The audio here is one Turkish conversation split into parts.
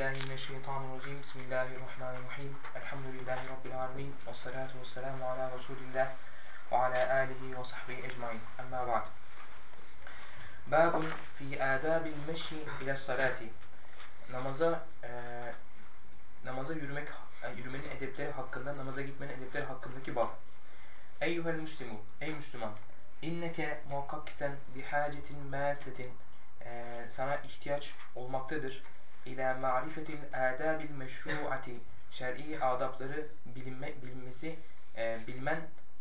billahi. Bismillahirrahmanirrahim. Elhamdülillahi rabbil alamin. Ves salatu vesselamu ala Resulillah ve ala alihi ve sahbihi ecmaîn. Amma ba'd. Babun fi adabil meşi ila salati. Namaza e, namaza yürümek e, yürümenin edepleri hakkında, namaza gitmenin edepleri hakkındaki bab. Eyyuhel muslimu, ey Müslüman. İnneke muhakkak ki sen bihacetin mâsetin e, sana ihtiyaç olmaktadır. İlâ ma'rifetil âdâbil meşru'ati şer'i adapları bilinme, bilinmesi, e, bilmen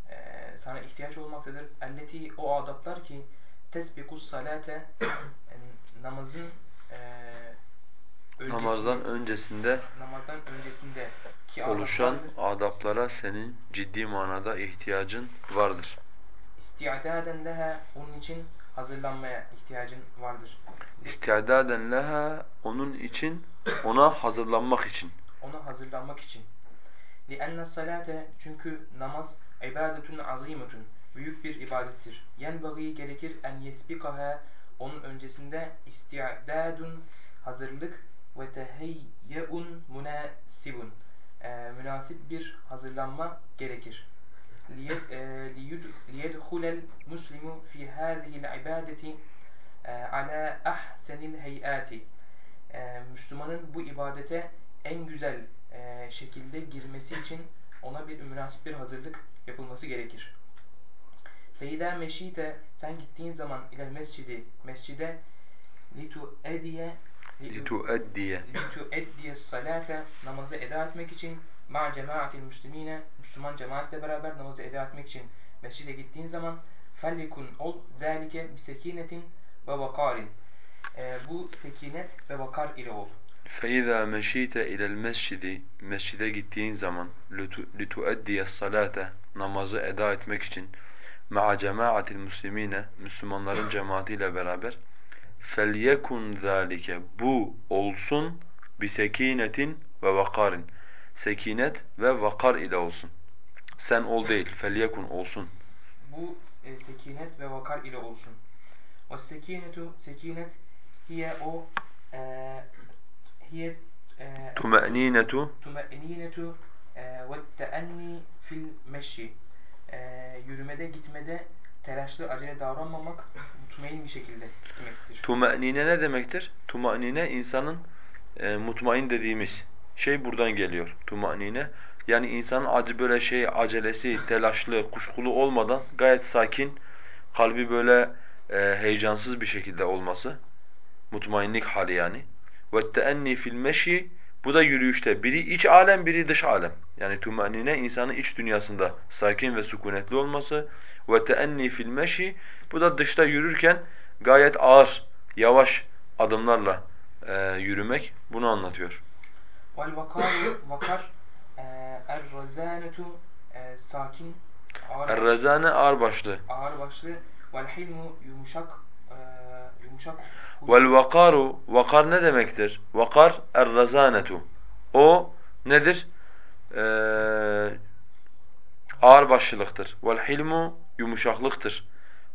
e, sana ihtiyaç olmaktadır. Elleti o adaplar ki tesbikus salate namazın e, öncesinde, namazdan öncesinde namazdan öncesinde ki oluşan adaplara senin ciddi manada ihtiyacın vardır. İsti'daden leha onun için hazırlanmaya ihtiyacın vardır. İstidaden leha onun için ona hazırlanmak için. Ona hazırlanmak için. لِأَنَّ الصَّلَاةَ Çünkü namaz ibadetun azimetun. Büyük bir ibadettir. Yenbagî gerekir en yesbikaha onun öncesinde isti'dadun hazırlık ve teheyyeun münasibun. Ee, münasip bir hazırlanma gerekir. لِيَدْخُلَ الْمُسْلِمُ فِي هَذِهِ الْعِبَادَةِ عَلَى أَحْسَنِ الْهَيْئَاتِ Müslümanın bu ibadete en güzel e, şekilde girmesi için ona bir münasip bir hazırlık yapılması gerekir. Feyda meşite sen gittiğin zaman ile mescidi mescide litu ediye لِتُؤَدِّيَ litu ediye salate namazı eda etmek için ma cemaatil müslimine Müslüman cemaatle beraber namazı eda etmek için mescide gittiğin zaman fellikun ol zalike bi sekinetin ve vakarin e, bu sekinet ve vakar ile ol. فَإِذَا مَشِيتَ إِلَى الْمَسْجِدِ Mescide gittiğin zaman لِتُؤَدِّيَ الصَّلَاةَ Namazı eda etmek için مَعَ جَمَاعَةِ الْمُسْلِمِينَ Müslümanların cemaatiyle beraber فَلْيَكُنْ ذَٰلِكَ Bu olsun bisekinetin ve vakarin. sekinet ve vakar ile olsun. Sen ol değil, felyekun olsun. Bu e, sekinet ve vakar ile olsun. O sekinetu, sekinet hiye o e, hiye e, tuma'ninetu tuma'ninetu e, ve teenni fil meşi e, yürümede gitmede telaşlı acele davranmamak mutmain bir şekilde gitmektir. Tuma'nine ne demektir? Tuma'nine insanın e, mutmain dediğimiz şey buradan geliyor. Tumanine yani insanın acı böyle şey acelesi, telaşlı, kuşkulu olmadan gayet sakin, kalbi böyle e, heyecansız bir şekilde olması. Mutmainlik hali yani. Teenni fil meşi bu da yürüyüşte. Biri iç alem, biri dış alem. Yani tumanine insanın iç dünyasında sakin ve sükunetli olması. Teenni fil meşi bu da dışta yürürken gayet ağır, yavaş adımlarla e, yürümek bunu anlatıyor. Vel vakaru vakar e, er razanetu e, sakin ağır, Er-rezane ağır başlı. ağır başlı vel hilmu yumuşak e, yumuşak Vel vakaru vakar ne demektir? Vakar er-rezanetu. O nedir? Ee, ağır başlılıktır. Vel hilmu yumuşaklıktır.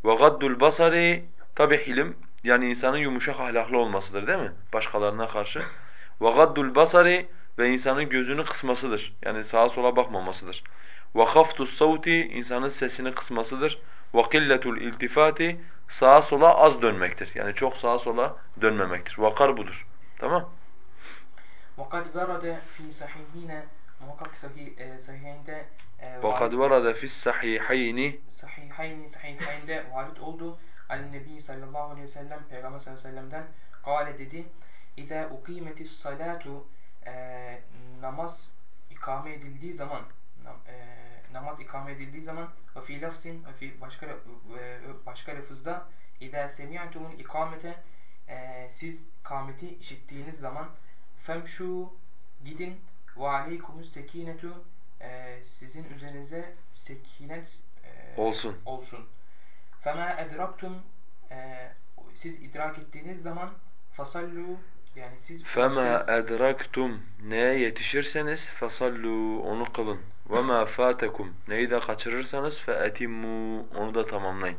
Ve gaddul basari tabi hilim yani insanın yumuşak ahlaklı olmasıdır değil mi? Başkalarına karşı. Ve gaddul basari ve insanın gözünü kısmasıdır. Yani sağa sola bakmamasıdır. Ve haftus savti insanın sesini kısmasıdır. Ve qilletul iltifati sağa sola az dönmektir. Yani çok sağa sola dönmemektir. Vakar budur. Tamam? وَقَدْ وَرَدَ فِي سَحِيهِينَ Muhakkak sahih, e, sahihinde e, وَقَدْ وَرَدَ فِي السَّحِيحَيْنِ sahihayni sahihayinde varit oldu. Ali Nebi sallallahu aleyhi ve sellem Peygamber sallallahu aleyhi ve sellem'den kâle dedi Ukimetis salatu e, namaz ikame edildiği zaman nam, e, namaz ikame edildiği zaman ve fi lafzin ve fi başka e, başka lafızda İzâ semi'tumul ikamete e, siz kameti işittiğiniz zaman femşu gidin ve aleykumus sekinetu e, sizin üzerinize sekinet e, olsun. olsun. Fema edraktum e, siz idrak ettiğiniz zaman fasallu yani siz فَمَا siz- اَدْرَكْتُمْ Neye yetişirseniz فَصَلُّوا Onu kılın. وَمَا فَاتَكُمْ Neyi de kaçırırsanız فَاَتِمُّوا Onu da tamamlayın.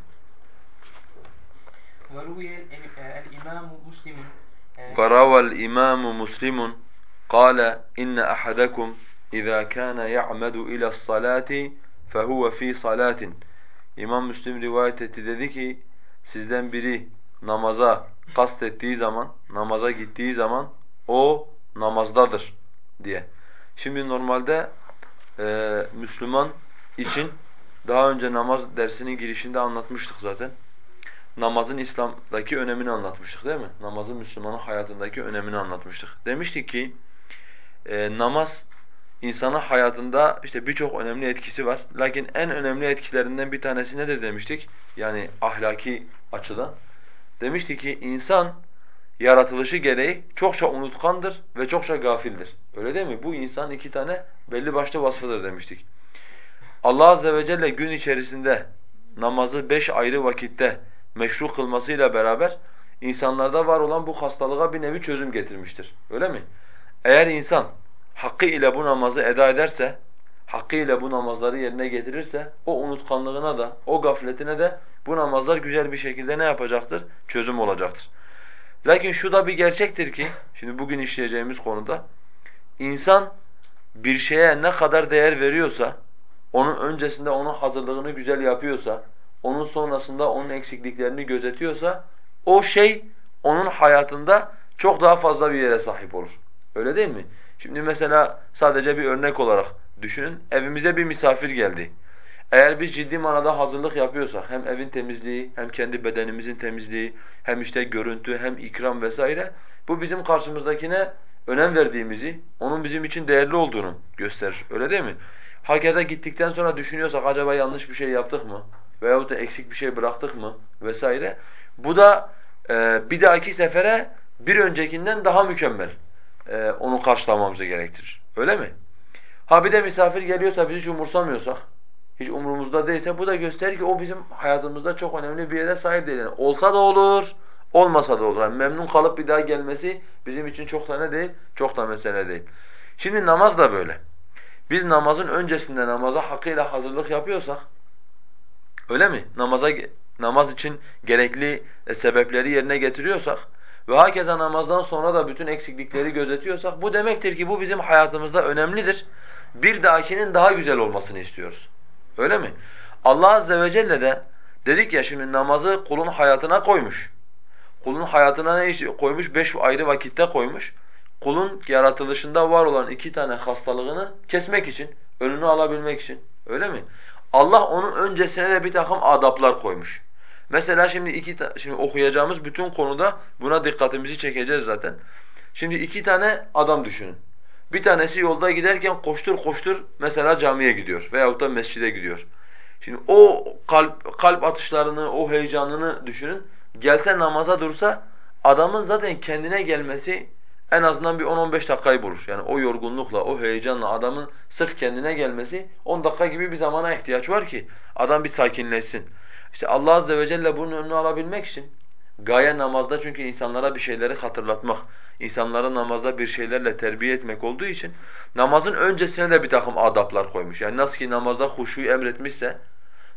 ve ruye el, el imamu muslimun e, وَرَوَى الْإِمَامُ مُسْلِمٌ قال إن أحدكم إذا كان يعمد إلى الصلاة فهو في صلاة İmam Müslim rivayet etti dedi ki sizden biri namaza kast ettiği zaman, namaza gittiği zaman o namazdadır diye. Şimdi normalde e, Müslüman için daha önce namaz dersinin girişinde anlatmıştık zaten. Namazın İslam'daki önemini anlatmıştık değil mi? Namazın Müslümanın hayatındaki önemini anlatmıştık. Demiştik ki e, namaz insana hayatında işte birçok önemli etkisi var. Lakin en önemli etkilerinden bir tanesi nedir demiştik? Yani ahlaki açıdan. Demiştik ki insan yaratılışı gereği çokça unutkandır ve çokça gafildir. Öyle değil mi? Bu insan iki tane belli başlı vasfıdır demiştik. Allah azze ve celle gün içerisinde namazı beş ayrı vakitte meşru kılmasıyla beraber insanlarda var olan bu hastalığa bir nevi çözüm getirmiştir. Öyle mi? Eğer insan hakkı ile bu namazı eda ederse, hakkı ile bu namazları yerine getirirse o unutkanlığına da, o gafletine de bu namazlar güzel bir şekilde ne yapacaktır? Çözüm olacaktır. Lakin şu da bir gerçektir ki, şimdi bugün işleyeceğimiz konuda, insan bir şeye ne kadar değer veriyorsa, onun öncesinde onun hazırlığını güzel yapıyorsa, onun sonrasında onun eksikliklerini gözetiyorsa, o şey onun hayatında çok daha fazla bir yere sahip olur. Öyle değil mi? Şimdi mesela sadece bir örnek olarak düşünün. Evimize bir misafir geldi. Eğer biz ciddi manada hazırlık yapıyorsak hem evin temizliği hem kendi bedenimizin temizliği hem işte görüntü hem ikram vesaire bu bizim karşımızdakine önem verdiğimizi, onun bizim için değerli olduğunu gösterir. Öyle değil mi? Hakeza gittikten sonra düşünüyorsak acaba yanlış bir şey yaptık mı? Veyahut da eksik bir şey bıraktık mı? Vesaire. Bu da e, bir dahaki sefere bir öncekinden daha mükemmel e, onu karşılamamızı gerektirir. Öyle mi? Ha bir de misafir geliyorsa biz hiç umursamıyorsak, hiç umurumuzda değilse bu da gösterir ki o bizim hayatımızda çok önemli bir yere sahip değil. Yani olsa da olur, olmasa da olur. Yani memnun kalıp bir daha gelmesi bizim için çok da ne değil, çok da mesele değil. Şimdi namaz da böyle. Biz namazın öncesinde namaza hakkıyla hazırlık yapıyorsak, öyle mi? Namaza namaz için gerekli e, sebepleri yerine getiriyorsak, ve hakeza namazdan sonra da bütün eksiklikleri gözetiyorsak bu demektir ki bu bizim hayatımızda önemlidir. Bir dahakinin daha güzel olmasını istiyoruz. Öyle mi? Allah azze ve celle de dedik ya şimdi namazı kulun hayatına koymuş. Kulun hayatına ne koymuş? Beş ayrı vakitte koymuş. Kulun yaratılışında var olan iki tane hastalığını kesmek için, önünü alabilmek için. Öyle mi? Allah onun öncesine de bir takım adaplar koymuş. Mesela şimdi iki şimdi okuyacağımız bütün konuda buna dikkatimizi çekeceğiz zaten. Şimdi iki tane adam düşünün. Bir tanesi yolda giderken koştur koştur mesela camiye gidiyor veyahut da mescide gidiyor. Şimdi o kalp kalp atışlarını, o heyecanını düşünün. Gelse namaza dursa adamın zaten kendine gelmesi en azından bir 10-15 dakikayı bulur. Yani o yorgunlukla, o heyecanla adamın sırf kendine gelmesi 10 dakika gibi bir zamana ihtiyaç var ki adam bir sakinleşsin. İşte Allah azze ve celle bunun önünü alabilmek için gaye namazda çünkü insanlara bir şeyleri hatırlatmak, insanları namazda bir şeylerle terbiye etmek olduğu için namazın öncesine de bir takım adaplar koymuş. Yani nasıl ki namazda huşuyu emretmişse,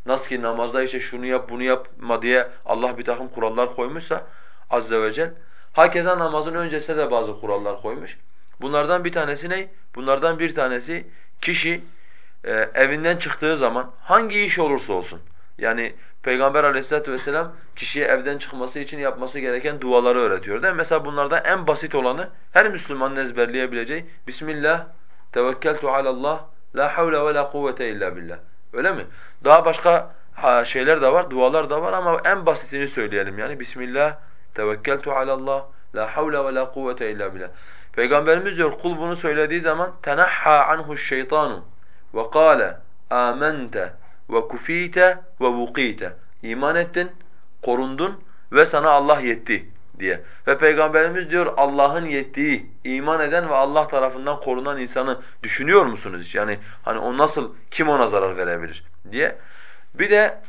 nasıl ki namazda işte şunu yap bunu yapma diye Allah bir takım kurallar koymuşsa azze ve celle hakeza namazın öncesine de bazı kurallar koymuş. Bunlardan bir tanesi ne? Bunlardan bir tanesi kişi e, evinden çıktığı zaman hangi iş olursa olsun yani Peygamber aleyhissalatu vesselam kişiye evden çıkması için yapması gereken duaları öğretiyor değil mi? Mesela bunlardan en basit olanı her Müslümanın ezberleyebileceği Bismillah, tevekkeltu alallah, la havle ve la kuvvete illa billah. Öyle mi? Daha başka şeyler de var, dualar da var ama en basitini söyleyelim yani. Bismillah, tevekkeltu alallah, la havle ve la kuvvete illa billah. Peygamberimiz diyor kul bunu söylediği zaman tenahha anhu şeytanu ve kâle amente ve kufite ve vukite. İman ettin, korundun ve sana Allah yetti diye. Ve Peygamberimiz diyor Allah'ın yettiği, iman eden ve Allah tarafından korunan insanı düşünüyor musunuz hiç? Yani hani o nasıl, kim ona zarar verebilir diye. Bir de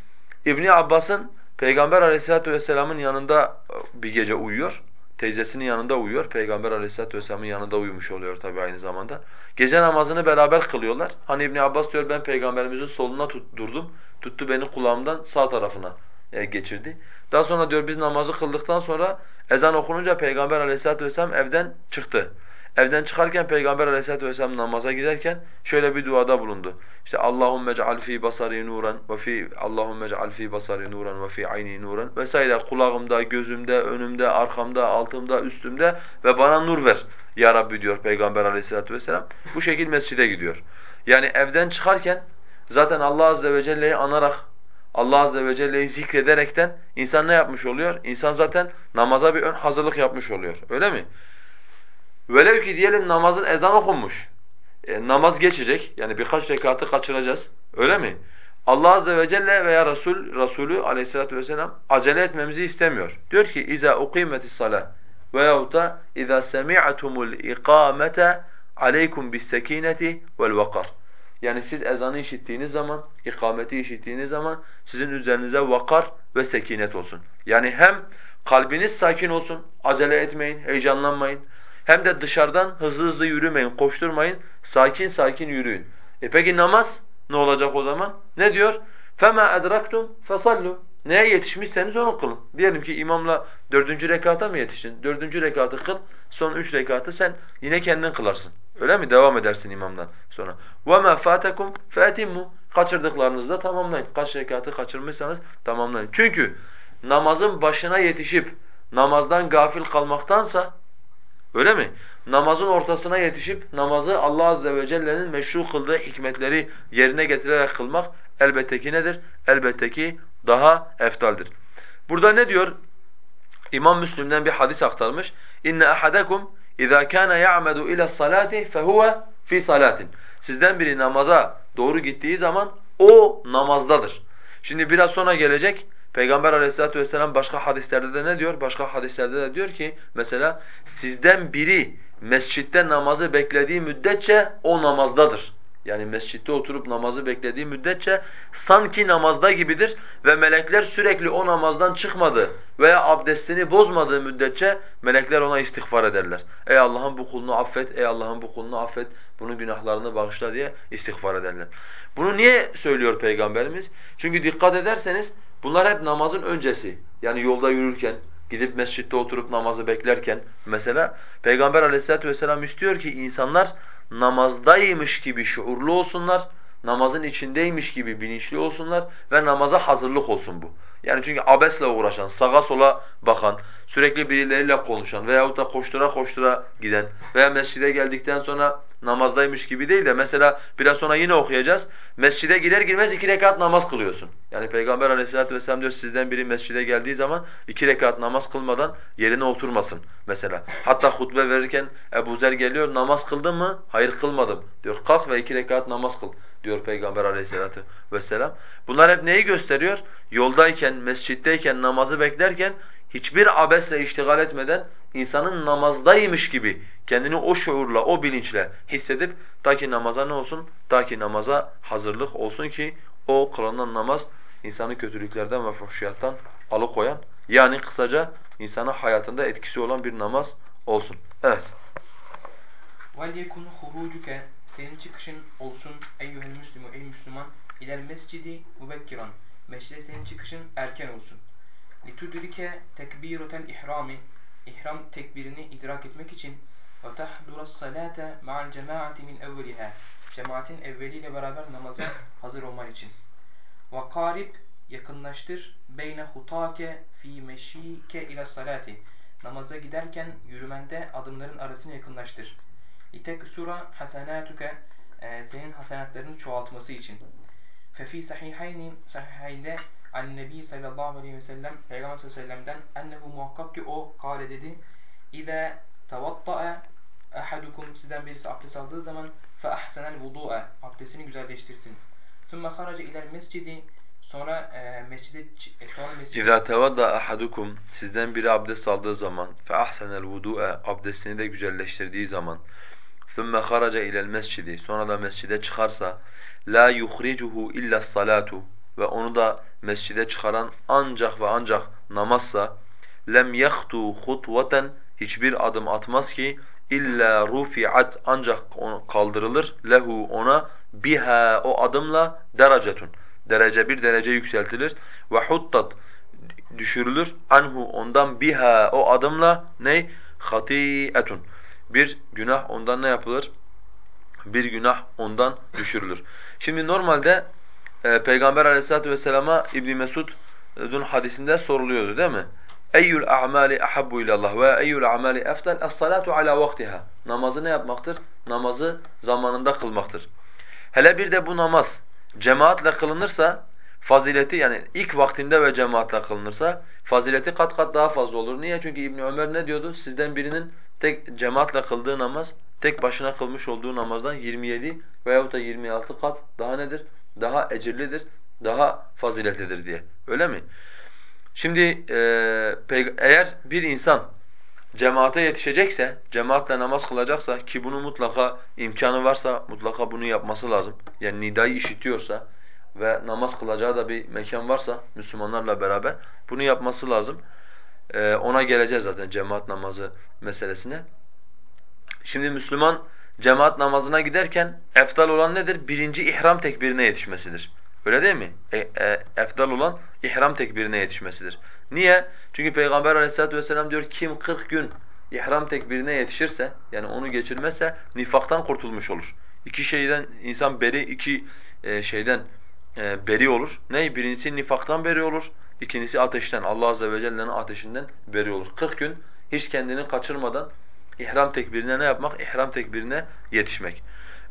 İbn Abbas'ın Peygamber Aleyhisselatü vesselam'ın yanında bir gece uyuyor. Teyzesinin yanında uyuyor. Peygamber Aleyhisselatü vesselam'ın yanında uyumuş oluyor tabi aynı zamanda. Gece namazını beraber kılıyorlar. Hani İbn Abbas diyor ben peygamberimizin soluna tut, durdum. Tuttu beni kulağımdan sağ tarafına e, geçirdi. Daha sonra diyor biz namazı kıldıktan sonra ezan okununca peygamber Aleyhisselatü vesselam evden çıktı. Evden çıkarken Peygamber aleyhissalatu vesselam namaza giderken şöyle bir duada bulundu. İşte Allahumme ec'al fi basari nuran ve fi Allahumme ec'al fi basari nuran ve fi ayni nuran vesaire kulağımda, gözümde, önümde, arkamda, altımda, üstümde ve bana nur ver ya Rabbi diyor Peygamber aleyhissalatu vesselam. Bu şekil mescide gidiyor. Yani evden çıkarken zaten Allah azze ve celle'yi anarak Allah azze ve celle'yi zikrederekten insan ne yapmış oluyor? İnsan zaten namaza bir ön hazırlık yapmış oluyor. Öyle mi? Velev ki diyelim namazın ezan okunmuş. E, namaz geçecek. Yani birkaç rekatı kaçıracağız. Öyle mi? Allah azze ve celle veya Resul Resulü Aleyhissalatu vesselam acele etmemizi istemiyor. Diyor ki iza uqimetis salah veyahut da iza semi'tumul iqamete aleykum bis sekineti vel vakar. Yani siz ezanı işittiğiniz zaman, ikameti işittiğiniz zaman sizin üzerinize vakar ve sekinet olsun. Yani hem kalbiniz sakin olsun, acele etmeyin, heyecanlanmayın. Hem de dışarıdan hızlı hızlı yürümeyin, koşturmayın, sakin sakin yürüyün. E peki namaz ne olacak o zaman? Ne diyor? فَمَا اَدْرَكْتُمْ فَصَلُّوا Neye yetişmişseniz onu kılın. Diyelim ki imamla dördüncü rekata mı yetiştin? Dördüncü rekatı kıl, son üç rekatı sen yine kendin kılarsın. Öyle mi? Devam edersin imamdan sonra. وَمَا فَاتَكُمْ فَاَتِمُّ Kaçırdıklarınızı da tamamlayın. Kaç rekatı kaçırmışsanız tamamlayın. Çünkü namazın başına yetişip namazdan gafil kalmaktansa öyle mi? Namazın ortasına yetişip namazı Allah azze ve celle'nin meşru kıldığı hikmetleri yerine getirerek kılmak elbette ki nedir? Elbette ki daha eftaldir. Burada ne diyor? İmam Müslim'den bir hadis aktarmış. İnne ahadakum اِذَا كَانَ يَعْمَدُ اِلَى الصَّلَاةِ فَهُوَ fi salatin. Sizden biri namaza doğru gittiği zaman o namazdadır. Şimdi biraz sonra gelecek. Peygamber aleyhissalatu vesselam başka hadislerde de ne diyor? Başka hadislerde de diyor ki mesela sizden biri mescitte namazı beklediği müddetçe o namazdadır. Yani mescitte oturup namazı beklediği müddetçe sanki namazda gibidir ve melekler sürekli o namazdan çıkmadı veya abdestini bozmadığı müddetçe melekler ona istiğfar ederler. Ey Allah'ın bu kulunu affet, ey Allah'ın bu kulunu affet, bunun günahlarını bağışla diye istiğfar ederler. Bunu niye söylüyor Peygamberimiz? Çünkü dikkat ederseniz bunlar hep namazın öncesi. Yani yolda yürürken, gidip mescitte oturup namazı beklerken mesela Peygamber aleyhissalatu vesselam istiyor ki insanlar namazdaymış gibi şuurlu olsunlar, namazın içindeymiş gibi bilinçli olsunlar ve namaza hazırlık olsun bu. Yani çünkü abesle uğraşan, sağa sola bakan, sürekli birileriyle konuşan veyahut da koştura koştura giden veya mescide geldikten sonra namazdaymış gibi değil de mesela biraz sonra yine okuyacağız. Mescide girer girmez iki rekat namaz kılıyorsun. Yani Peygamber aleyhissalatu vesselam diyor sizden biri mescide geldiği zaman iki rekat namaz kılmadan yerine oturmasın mesela. Hatta hutbe verirken Ebu Zer geliyor namaz kıldın mı? Hayır kılmadım diyor. Kalk ve iki rekat namaz kıl diyor Peygamber aleyhissalatu vesselam. Bunlar hep neyi gösteriyor? Yoldayken, mescitteyken, namazı beklerken hiçbir abesle iştigal etmeden insanın namazdaymış gibi kendini o şuurla, o bilinçle hissedip ta ki namaza ne olsun? Ta ki namaza hazırlık olsun ki o kılınan namaz insanı kötülüklerden ve fuhşiyattan alıkoyan yani kısaca insana hayatında etkisi olan bir namaz olsun. Evet. وَلْيَكُنْ خُرُوجُكَ Senin çıkışın olsun eyyuhel müslümü ey Müslüman ilel mescidi mübekkiran Mescide senin çıkışın erken olsun. لِتُدْرِكَ تَكْبِيرَةَ الْإِحْرَامِ İhram tekbirini idrak etmek için وَتَحْضُرَ الصَّلَاةَ مَعَ الْجَمَاعَةِ مِنْ اَوَّلِهَا Cemaatin evveliyle beraber namaza hazır olman için. وَقَارِبْ Yakınlaştır beyne hutake fi meşike ila salati. Namaza giderken yürümende adımların arasını yakınlaştır. sura hasenatuke senin hasenatlarını çoğaltması için. Fefi sahihayni sahihayde an nebi sallallahu aleyhi ve sellem Peygamber sallallahu aleyhi ve sellem'den ennehu muhakkak ki o kâle dedi İze tevatta'a ahadukum sizden birisi abdest aldığı zaman fe ahsenel vudu'a abdestini güzelleştirsin. Thumma haraca ilel mescidi sonra e, mescide e, sonra mescide İza tevadda ahadukum sizden biri abdest aldığı zaman fe ahsenel vudu'a abdestini de güzelleştirdiği zaman ثُمَّ خَرَجَ اِلَى الْمَسْجِدِ Sonra da mescide çıkarsa la yukhrijuhu illa salatu ve onu da mescide çıkaran ancak ve ancak namazsa lem yahtu hutvaten hiçbir adım atmaz ki illa rufi'at ancak kaldırılır lehu ona biha o adımla derecetun derece bir derece yükseltilir ve huttat düşürülür anhu ondan biha o adımla ne hati'etun bir günah ondan ne yapılır? Bir günah ondan düşürülür. Şimdi normalde e, Peygamber Aleyhisselatü vesselama İbn Mesud'un hadisinde soruluyordu değil mi? Eyyul a'mali ahabbu ilallah ve eyyul a'mali efdal? Es-salatu ala vaktiha. Namazı ne yapmaktır? Namazı zamanında kılmaktır. Hele bir de bu namaz cemaatle kılınırsa fazileti yani ilk vaktinde ve cemaatle kılınırsa fazileti kat kat daha fazla olur. Niye? Çünkü İbn Ömer ne diyordu? Sizden birinin tek cemaatle kıldığı namaz tek başına kılmış olduğu namazdan 27 veyahut da 26 kat daha nedir? Daha ecirlidir, daha faziletlidir diye. Öyle mi? Şimdi e, eğer bir insan cemaate yetişecekse, cemaatle namaz kılacaksa ki bunu mutlaka imkanı varsa mutlaka bunu yapması lazım. Yani nidayı işitiyorsa ve namaz kılacağı da bir mekan varsa Müslümanlarla beraber bunu yapması lazım. Ee, ona geleceğiz zaten cemaat namazı meselesine. Şimdi Müslüman cemaat namazına giderken eftal olan nedir? Birinci ihram tekbirine yetişmesidir. Öyle değil mi? E, e, efdal olan ihram tekbirine yetişmesidir. Niye? Çünkü Peygamber aleyhissalatu vesselam diyor kim 40 gün ihram tekbirine yetişirse yani onu geçirmezse nifaktan kurtulmuş olur. İki şeyden insan beri iki e, şeyden e, beri olur. Ne? Birincisi nifaktan beri olur. İkincisi ateşten Allah azze ve celle'nin ateşinden beri olur. 40 gün hiç kendini kaçırmadan ihram tekbirine ne yapmak? İhram tekbirine yetişmek.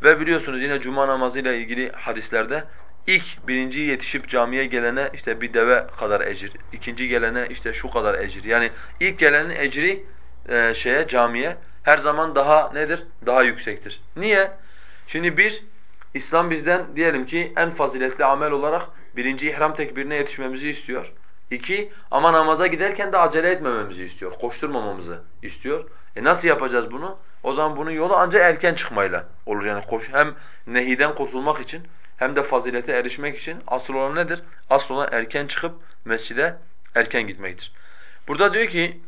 Ve biliyorsunuz yine cuma namazıyla ilgili hadislerde İlk birinci yetişip camiye gelene işte bir deve kadar ecir, ikinci gelene işte şu kadar ecir. Yani ilk gelenin ecri e, şeye camiye her zaman daha nedir? Daha yüksektir. Niye? Şimdi bir, İslam bizden diyelim ki en faziletli amel olarak birinci ihram tekbirine yetişmemizi istiyor. İki, ama namaza giderken de acele etmememizi istiyor, koşturmamamızı istiyor. E nasıl yapacağız bunu? O zaman bunun yolu ancak erken çıkmayla olur. Yani koş, hem nehiden kurtulmak için hem de fazilete erişmek için asıl olan nedir? Asıl olan erken çıkıp mescide erken gitmektir. Burada diyor ki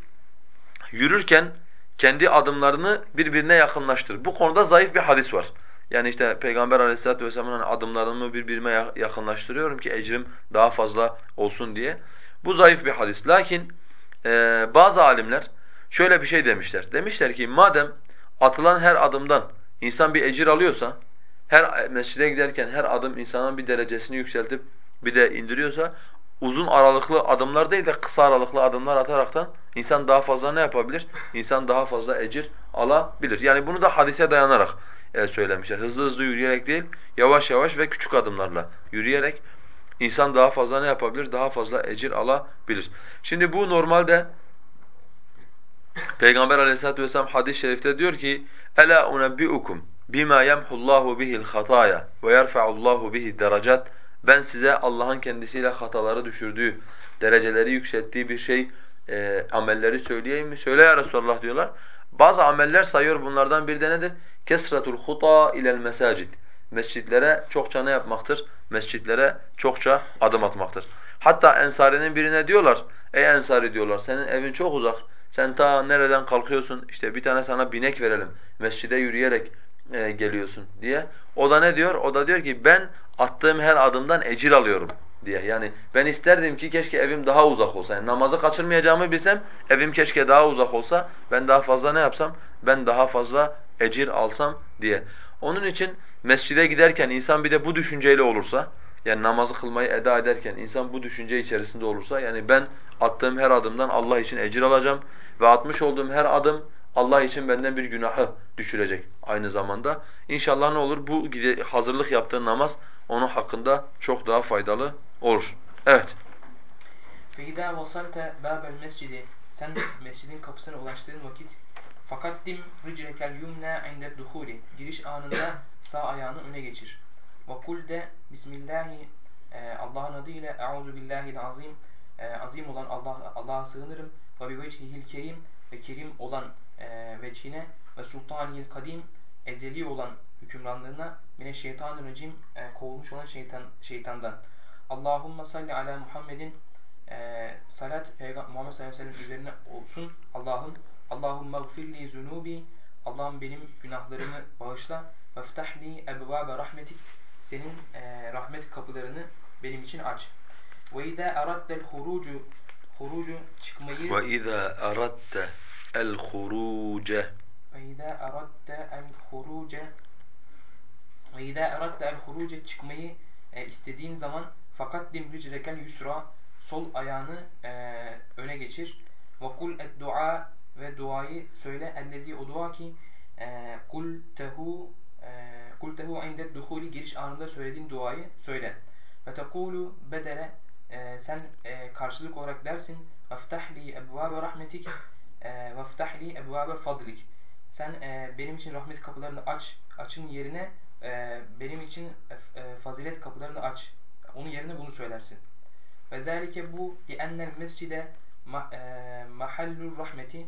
yürürken kendi adımlarını birbirine yakınlaştır. Bu konuda zayıf bir hadis var. Yani işte Peygamber Aleyhisselatü vesselam'ın hani adımlarımı birbirime yakınlaştırıyorum ki ecrim daha fazla olsun diye. Bu zayıf bir hadis. Lakin e, bazı alimler şöyle bir şey demişler. Demişler ki madem atılan her adımdan insan bir ecir alıyorsa her mescide giderken her adım insanın bir derecesini yükseltip bir de indiriyorsa uzun aralıklı adımlar değil de kısa aralıklı adımlar ataraktan insan daha fazla ne yapabilir? İnsan daha fazla ecir alabilir. Yani bunu da hadise dayanarak söylemişler. Hızlı hızlı yürüyerek değil, yavaş yavaş ve küçük adımlarla yürüyerek insan daha fazla ne yapabilir? Daha fazla ecir alabilir. Şimdi bu normalde Peygamber Aleyhisselatü vesselam hadis-i şerifte diyor ki: "Ela unebbiukum bima yemhullahu bihil hataya ve yerfa'ullahu bihi derecat ben size Allah'ın kendisiyle hataları düşürdüğü, dereceleri yükselttiği bir şey e, amelleri söyleyeyim mi? Söyle ya Resulallah diyorlar. Bazı ameller sayıyor bunlardan bir de nedir? Kesratul huta ilel mesacid. Mescitlere çokça ne yapmaktır? Mescitlere çokça adım atmaktır. Hatta Ensari'nin birine diyorlar, ey Ensari diyorlar senin evin çok uzak. Sen ta nereden kalkıyorsun? İşte bir tane sana binek verelim. Mescide yürüyerek e, geliyorsun diye. O da ne diyor? O da diyor ki ben attığım her adımdan ecir alıyorum diye. Yani ben isterdim ki keşke evim daha uzak olsa. Yani namazı kaçırmayacağımı bilsem evim keşke daha uzak olsa. Ben daha fazla ne yapsam? Ben daha fazla ecir alsam diye. Onun için mescide giderken insan bir de bu düşünceyle olursa yani namazı kılmayı eda ederken insan bu düşünce içerisinde olursa yani ben attığım her adımdan Allah için ecir alacağım ve atmış olduğum her adım Allah için benden bir günahı düşürecek aynı zamanda. İnşallah ne olur? Bu hazırlık yaptığı namaz onun hakkında çok daha faydalı olur. Evet. فَاِذَا وَصَلْتَ بَابَ الْمَسْجِدِ Sen mescidin kapısına ulaştığın vakit فَقَدِّمْ رِجْلَكَ الْيُمْنَى عِنْدَ الدُّخُولِ Giriş anında sağ ayağını öne geçir. وَقُلْ de Bismillahi e, Allah'ın adıyla Euzu billahil azim e, azim olan Allah Allah'a sığınırım ve bi vecihil kerim ve kerim olan e, veçhine ve sultanil kadim ezeli olan hükümranlığına mine şeytanirracim e, kovulmuş olan şeytan şeytandan. Allahümme salli ala Muhammedin e, salat Muhammed sallallahu aleyhi ve sellem üzerine olsun. Allah'ım Allahümme gfirli zunubi Allah'ım benim günahlarımı bağışla ve ftahli ebvabe rahmetik senin e, rahmet kapılarını benim için aç. Ve izâ araddel hurucu hurucu çıkmayı ve izâ aradde el huruce ve izâ aradde el huruce ve izâ aradde el çıkmayı e, istediğin zaman fakat dim ricleken yusra sol ayağını e, öne geçir. Ve kul et dua ve duayı söyle. Ellezi o dua ki e, kul tehu e, kul tehu inde duhuli giriş anında söylediğin duayı söyle. Ve tekulu bedele e, sen e, karşılık olarak dersin. Veftahli ebvabe rahmetik e, veftahli ebvabe fadlik. Sen e, benim için rahmet kapılarını aç. Açın yerine e, benim için e, e fazilet kapılarını aç. Onun yerine bunu söylersin. Ve zâlike bu bi ennel mescide e, mahallur rahmeti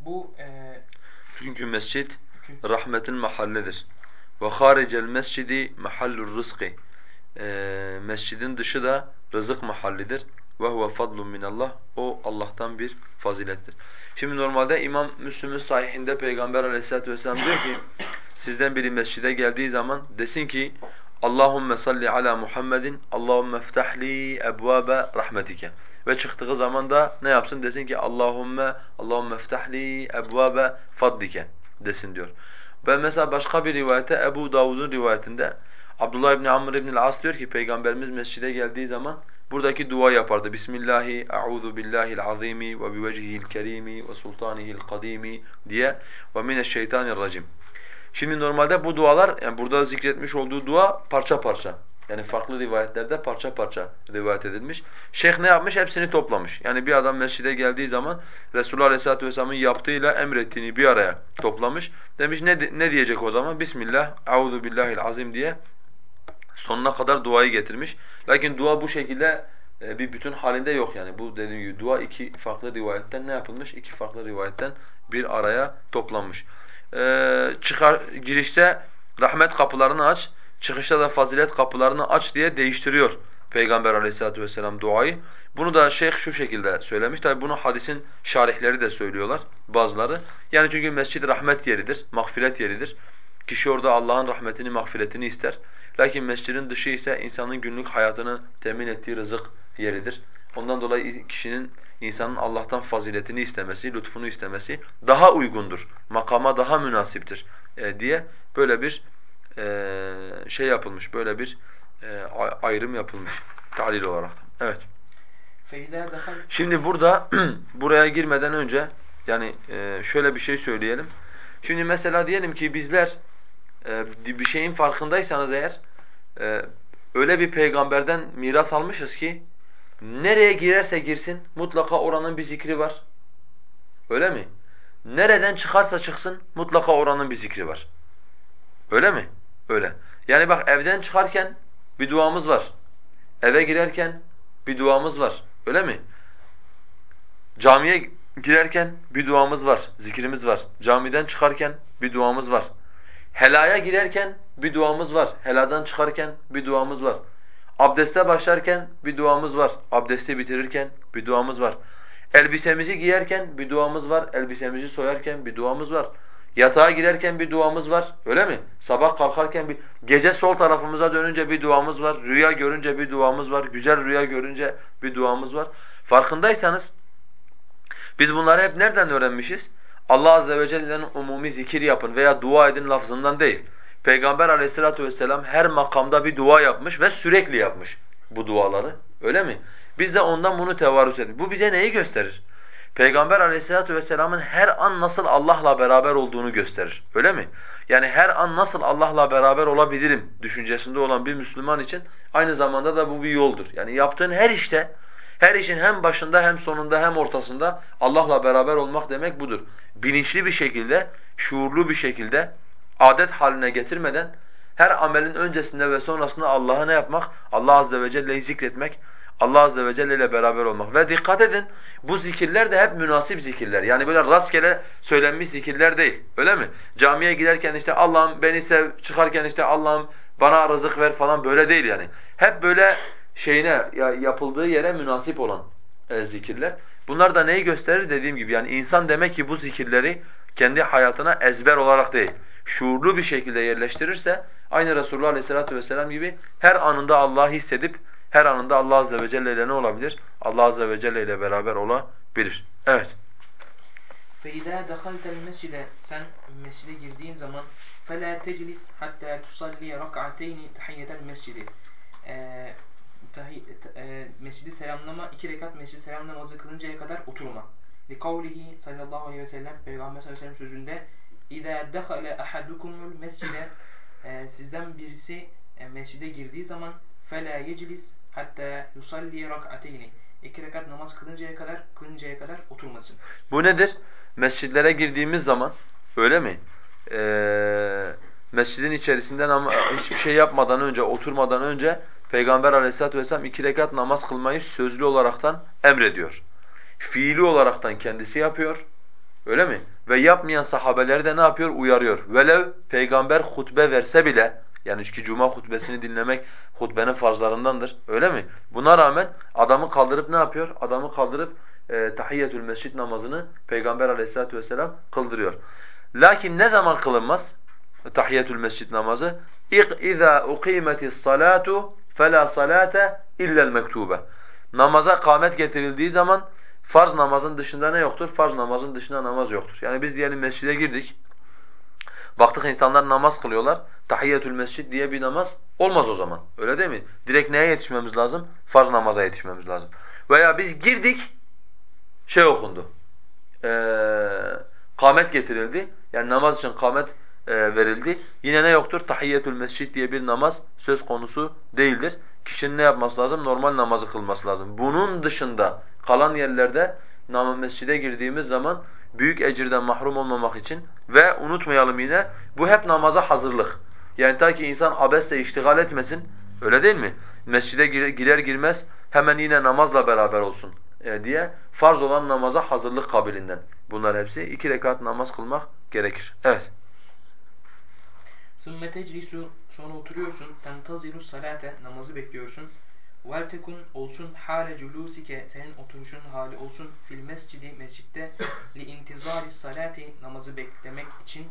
bu e, Çünkü mescid çünkü, rahmetin mahallidir. Ve haricel mescidi mahallur rızkı. Ee, mescidin dışı da rızık mahallidir. Ve huve fadlun minallah. O Allah'tan bir fazilettir. Şimdi normalde İmam Müslim'in sahihinde Peygamber aleyhissalatu vesselam diyor ki sizden biri mescide geldiği zaman desin ki Allahumme salli ala Muhammedin Allahumme iftahli ebvabe rahmetike. Ve çıktığı zaman da ne yapsın? Desin ki Allahumme Allahumme iftahli ebvabe fadlike desin diyor. Ve mesela başka bir rivayete Ebu Davud'un rivayetinde Abdullah ibn Amr ibn al-As diyor ki Peygamberimiz mescide geldiği zaman buradaki dua yapardı. Bismillahi a'udhu billahil azimi ve bivecihil kerimi ve sultanihil kadimi diye ve mineşşeytanirracim. Şimdi normalde bu dualar yani burada zikretmiş olduğu dua parça parça. Yani farklı rivayetlerde parça parça rivayet edilmiş. Şeyh ne yapmış? Hepsini toplamış. Yani bir adam mescide geldiği zaman Resulullah Aleyhisselatü Vesselam'ın yaptığıyla emrettiğini bir araya toplamış. Demiş ne, ne diyecek o zaman? Bismillah, euzu billahil azim diye sonuna kadar duayı getirmiş. Lakin dua bu şekilde e, bir bütün halinde yok yani. Bu dediğim gibi dua iki farklı rivayetten ne yapılmış? İki farklı rivayetten bir araya toplanmış. Ee, çıkar girişte rahmet kapılarını aç, çıkışta da fazilet kapılarını aç diye değiştiriyor Peygamber Aleyhisselatü vesselam duayı. Bunu da şeyh şu şekilde söylemiş. Tabi bunu hadisin şarihleri de söylüyorlar bazıları. Yani çünkü mescid rahmet yeridir, mağfiret yeridir. Kişi orada Allah'ın rahmetini, mağfiretini ister. Lakin mescidin dışı ise insanın günlük hayatını temin ettiği rızık yeridir. Ondan dolayı kişinin insanın Allah'tan faziletini istemesi, lütfunu istemesi daha uygundur. Makama daha münasiptir e, diye böyle bir e, şey yapılmış, böyle bir e, ayrım yapılmış talil olarak. Evet. Şimdi burada buraya girmeden önce yani e, şöyle bir şey söyleyelim. Şimdi mesela diyelim ki bizler e, bir şeyin farkındaysanız eğer e, öyle bir peygamberden miras almışız ki nereye girerse girsin mutlaka oranın bir zikri var. Öyle mi? Nereden çıkarsa çıksın mutlaka oranın bir zikri var. Öyle mi? Öyle. Yani bak evden çıkarken bir duamız var. Eve girerken bir duamız var. Öyle mi? Camiye girerken bir duamız var, zikrimiz var. Camiden çıkarken bir duamız var. Helaya girerken bir duamız var. Heladan çıkarken bir duamız var. Abdeste başlarken bir duamız var. Abdesti bitirirken bir duamız var. Elbisemizi giyerken bir duamız var. Elbisemizi soyarken bir duamız var. Yatağa girerken bir duamız var. Öyle mi? Sabah kalkarken bir gece sol tarafımıza dönünce bir duamız var. Rüya görünce bir duamız var. Güzel rüya görünce bir duamız var. Farkındaysanız biz bunları hep nereden öğrenmişiz? Allah azze ve celle'nin umumi zikir yapın veya dua edin lafzından değil. Peygamber aleyhissalatu vesselam her makamda bir dua yapmış ve sürekli yapmış bu duaları. Öyle mi? Biz de ondan bunu tevarüz ediyoruz. Bu bize neyi gösterir? Peygamber aleyhissalatu vesselamın her an nasıl Allah'la beraber olduğunu gösterir. Öyle mi? Yani her an nasıl Allah'la beraber olabilirim düşüncesinde olan bir Müslüman için aynı zamanda da bu bir yoldur. Yani yaptığın her işte, her işin hem başında hem sonunda hem ortasında Allah'la beraber olmak demek budur. Bilinçli bir şekilde, şuurlu bir şekilde adet haline getirmeden her amelin öncesinde ve sonrasında Allah'a ne yapmak? Allah azze ve celle'yi zikretmek, Allah azze ve celle ile beraber olmak. Ve dikkat edin bu zikirler de hep münasip zikirler. Yani böyle rastgele söylenmiş zikirler değil. Öyle mi? Camiye girerken işte Allah'ım beni sev, çıkarken işte Allah'ım bana rızık ver falan böyle değil yani. Hep böyle şeyine yapıldığı yere münasip olan e, zikirler. Bunlar da neyi gösterir dediğim gibi yani insan demek ki bu zikirleri kendi hayatına ezber olarak değil şuurlu bir şekilde yerleştirirse aynı Resulullah Aleyhisselatü vesselam gibi her anında Allah'ı hissedip her anında Allah azze ve celle ile ne olabilir? Allah azze ve celle ile beraber olabilir. Evet. فَاِذَا دَخَلْتَ الْمَسْجِدَ Sen mescide girdiğin zaman فَلَا تَجْلِسْ حَتَّى تُصَلِّي رَكْعَتَيْنِ تَحِيَّةَ الْمَسْجِدِ e, tahi, e, mescidi selamlama, iki rekat mescidi selam namazı kılıncaya kadar oturma. لِقَوْلِهِ sallallahu aleyhi ve sellem Peygamber sallallahu aleyhi ve sellem sözünde İzâ dehale ahadukumul mescide sizden birisi e, mescide girdiği zaman fela yeclis hatta yusalli rak'ateyni iki rekat namaz kılıncaya kadar kılıncaya kadar oturmasın. Bu nedir? Mescidlere girdiğimiz zaman öyle mi? Ee, mescidin içerisinde hiçbir şey yapmadan önce, oturmadan önce Peygamber Aleyhisselatü vesselam iki rekat namaz kılmayı sözlü olaraktan emrediyor. Fiili olaraktan kendisi yapıyor. Öyle mi? Ve yapmayan sahabeleri de ne yapıyor? Uyarıyor. Velev peygamber hutbe verse bile yani çünkü cuma hutbesini dinlemek hutbenin farzlarındandır. Öyle mi? Buna rağmen adamı kaldırıp ne yapıyor? Adamı kaldırıp e, tahiyyetül mescid namazını Peygamber aleyhissalatu vesselam kıldırıyor. Lakin ne zaman kılınmaz? Tahiyyetül mescid namazı. İza uqimetis salatu fela salate illa'l mektube. Namaza kâmet getirildiği zaman farz namazın dışında ne yoktur? Farz namazın dışında namaz yoktur. Yani biz diyelim mescide girdik. Baktık insanlar namaz kılıyorlar. Tahiyyetül mescid diye bir namaz olmaz o zaman. Öyle değil mi? Direkt neye yetişmemiz lazım? Farz namaza yetişmemiz lazım. Veya biz girdik, şey okundu. Ee, kâmet getirildi. Yani namaz için kâmet e, verildi. Yine ne yoktur? Tahiyyetül mescid diye bir namaz söz konusu değildir Kişinin ne yapması lazım? Normal namazı kılması lazım. Bunun dışında kalan yerlerde namaz mescide girdiğimiz zaman büyük ecirden mahrum olmamak için ve unutmayalım yine bu hep namaza hazırlık. Yani ta ki insan abesle iştigal etmesin öyle değil mi? Mescide girer girmez hemen yine namazla beraber olsun e, diye farz olan namaza hazırlık kabilinden. Bunlar hepsi iki rekat namaz kılmak gerekir. Evet. ثُمَّ تَجْلِسُ Sonra oturuyorsun. Tentazirus salate namazı bekliyorsun. Veltekun olsun hale culusike senin oturuşun hali olsun fil mescidi mescitte li intizari salati namazı beklemek için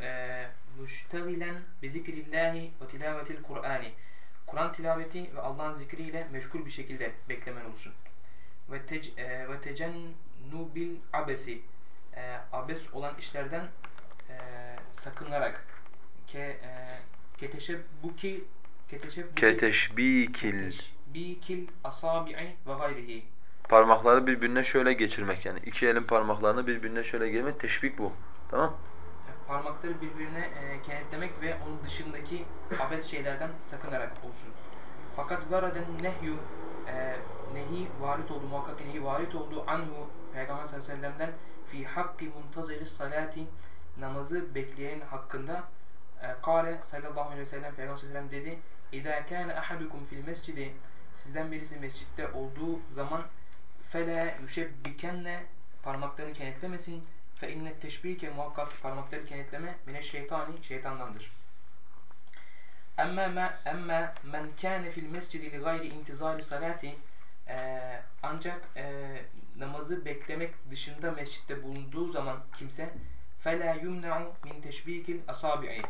e, müştegilen bi zikrillahi ve tilavetil Kur'ani Kur'an tilaveti ve Allah'ın zikriyle meşgul bir şekilde beklemen olsun. Ve, tec, e, ve tecennubil abesi e, abes olan işlerden e, sakınarak ke e, keteşebbuki Keteşbikil. Bikil asabi'i ve gayrihi. Parmakları birbirine şöyle geçirmek yani. iki elin parmaklarını birbirine şöyle geçirmek. Teşbik bu. Tamam Parmakları birbirine e, kenetlemek ve onun dışındaki abes şeylerden sakınarak olsun. Fakat varaden nehyu e, nehi varit oldu, muhakkak nehi varit oldu anhu Peygamber sallallahu aleyhi ve sellem'den fi hakki muntaziri salati namazı bekleyen hakkında ee, Kale sallallahu aleyhi ve sellem Peygamber sellem dedi İzâ kâne ahadukum fil mescidi. Sizden birisi mescitte olduğu zaman fele yüşebbikenle parmaklarını kenetlemesin. Fe inne teşbike muhakkak parmakları kenetleme mine şeytani şeytandandır. Amma ma amma men kana fil mescidi li gayri intizari salati ee, ancak ee, namazı beklemek dışında mescitte bulunduğu zaman kimse fela yumna'u min teşbikil asabi'i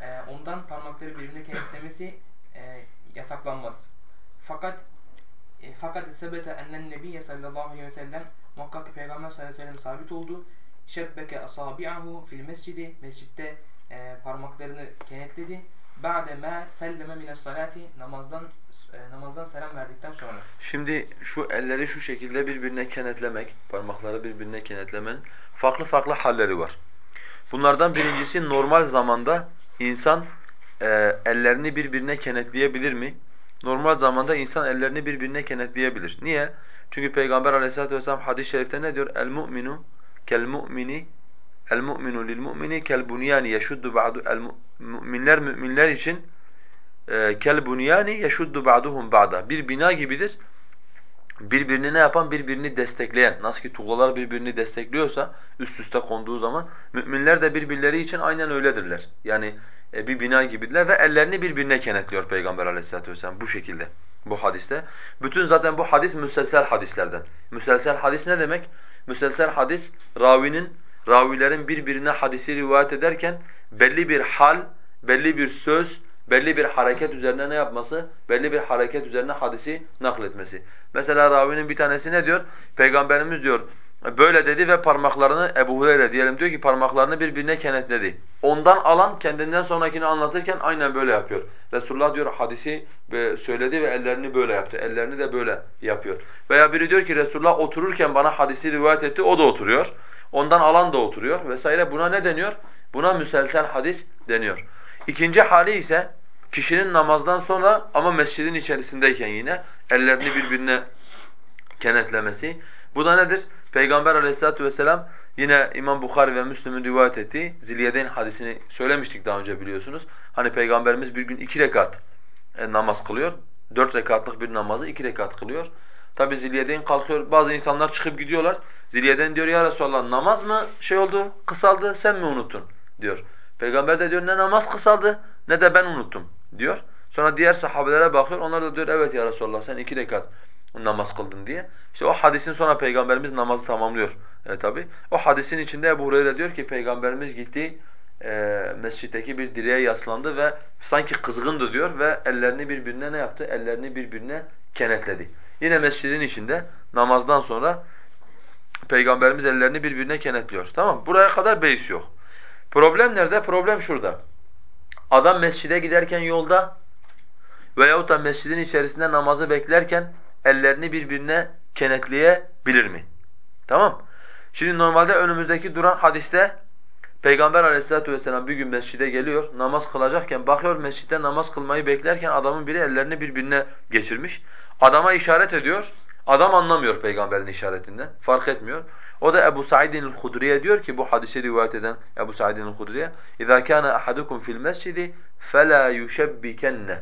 e, ondan parmakları birbirine kenetlemesi e, yasaklanmaz. Fakat e, fakat sebete ennen nebiyye sallallahu aleyhi ve sellem muhakkak Peygamber sallallahu aleyhi ve sellem sabit oldu. Şebbeke asabi'ahu fil mescidi mescitte e, parmaklarını kenetledi. Ba'de ma selleme mine salati namazdan e, namazdan selam verdikten sonra. Şimdi şu elleri şu şekilde birbirine kenetlemek, parmakları birbirine kenetlemenin farklı farklı halleri var. Bunlardan birincisi normal zamanda insan e, ellerini birbirine kenetleyebilir mi? Normal zamanda insan ellerini birbirine kenetleyebilir. Niye? Çünkü Peygamber Aleyhisselatü vesselam hadis-i şerifte ne diyor? El mu'minu kel mu'mini el mu'minu lil mu'mini kel bunyani yeşuddu ba'du el müminler için e, kel bunyani yeşuddu ba'duhum ba'da. Bir bina gibidir. Birbirini ne yapan? Birbirini destekleyen. Nasıl ki tuğlalar birbirini destekliyorsa üst üste konduğu zaman müminler de birbirleri için aynen öyledirler. Yani e, bir bina gibidiler ve ellerini birbirine kenetliyor Peygamber aleyhissalatu vesselam bu şekilde bu hadiste. Bütün zaten bu hadis müselsel hadislerden. Müselsel hadis ne demek? Müselsel hadis ravinin, ravilerin birbirine hadisi rivayet ederken belli bir hal, belli bir söz, belli bir hareket üzerine ne yapması? Belli bir hareket üzerine hadisi nakletmesi. Mesela ravinin bir tanesi ne diyor? Peygamberimiz diyor Böyle dedi ve parmaklarını Ebu Hureyre diyelim diyor ki parmaklarını birbirine kenetledi. Ondan alan kendinden sonrakini anlatırken aynen böyle yapıyor. Resulullah diyor hadisi söyledi ve ellerini böyle yaptı. Ellerini de böyle yapıyor. Veya biri diyor ki Resulullah otururken bana hadisi rivayet etti o da oturuyor. Ondan alan da oturuyor vesaire. Buna ne deniyor? Buna müselsel hadis deniyor. İkinci hali ise kişinin namazdan sonra ama mescidin içerisindeyken yine ellerini birbirine kenetlemesi. Bu da nedir? Peygamber aleyhissalatu vesselam yine İmam Bukhari ve Müslim'in rivayet ettiği Zilyedeyn hadisini söylemiştik daha önce biliyorsunuz. Hani Peygamberimiz bir gün iki rekat e, namaz kılıyor. Dört rekatlık bir namazı iki rekat kılıyor. Tabi Zilyedeyn kalkıyor. Bazı insanlar çıkıp gidiyorlar. Zilyedeyn diyor ya Resulallah namaz mı şey oldu, kısaldı, sen mi unuttun diyor. Peygamber de diyor ne namaz kısaldı ne de ben unuttum diyor. Sonra diğer sahabelere bakıyor. Onlar da diyor evet ya Resulallah sen iki rekat namaz kıldın diye. İşte o hadisin sonra Peygamberimiz namazı tamamlıyor e, tabi. O hadisin içinde Ebu Hureyre diyor ki Peygamberimiz gitti e, mescitteki bir direğe yaslandı ve sanki kızgındı diyor ve ellerini birbirine ne yaptı? Ellerini birbirine kenetledi. Yine mescidin içinde namazdan sonra Peygamberimiz ellerini birbirine kenetliyor. Tamam Buraya kadar beis yok. Problem nerede? Problem şurada. Adam mescide giderken yolda veyahut da mescidin içerisinde namazı beklerken ellerini birbirine kenetleyebilir mi? Tamam. Şimdi normalde önümüzdeki duran hadiste Peygamber aleyhissalatu vesselam bir gün mescide geliyor, namaz kılacakken bakıyor mescitte namaz kılmayı beklerken adamın biri ellerini birbirine geçirmiş. Adama işaret ediyor, adam anlamıyor peygamberin işaretinden, fark etmiyor. O da Ebu Sa'idin el-Hudriye diyor ki bu hadisi rivayet eden Ebu Sa'idin el-Hudriye اِذَا كَانَ أَحَدُكُمْ فِي الْمَسْجِدِ فَلَا يُشَبِّكَنَّ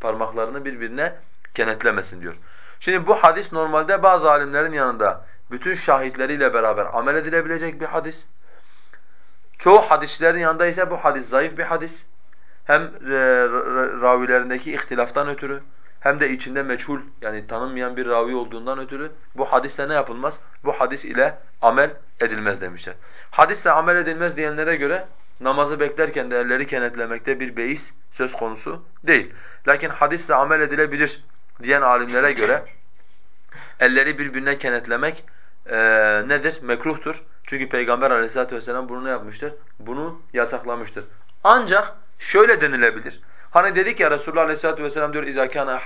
Parmaklarını birbirine kenetlemesin diyor. Şimdi bu hadis normalde bazı alimlerin yanında bütün şahitleriyle beraber amel edilebilecek bir hadis. Çoğu hadislerin yanında ise bu hadis zayıf bir hadis. Hem e, ravilerindeki ihtilaftan ötürü hem de içinde meçhul yani tanınmayan bir ravi olduğundan ötürü bu hadisle ne yapılmaz? Bu hadis ile amel edilmez demişler. Hadisle amel edilmez diyenlere göre namazı beklerken de elleri kenetlemekte bir beis söz konusu değil. Lakin hadisle amel edilebilir diyen alimlere göre elleri birbirine kenetlemek e, nedir? Mekruhtur. Çünkü Peygamber aleyhissalatu vesselam bunu ne yapmıştır? Bunu yasaklamıştır. Ancak şöyle denilebilir. Hani dedik ya Resulullah Aleyhisselatü Vesselam diyor اِذَا كَانَ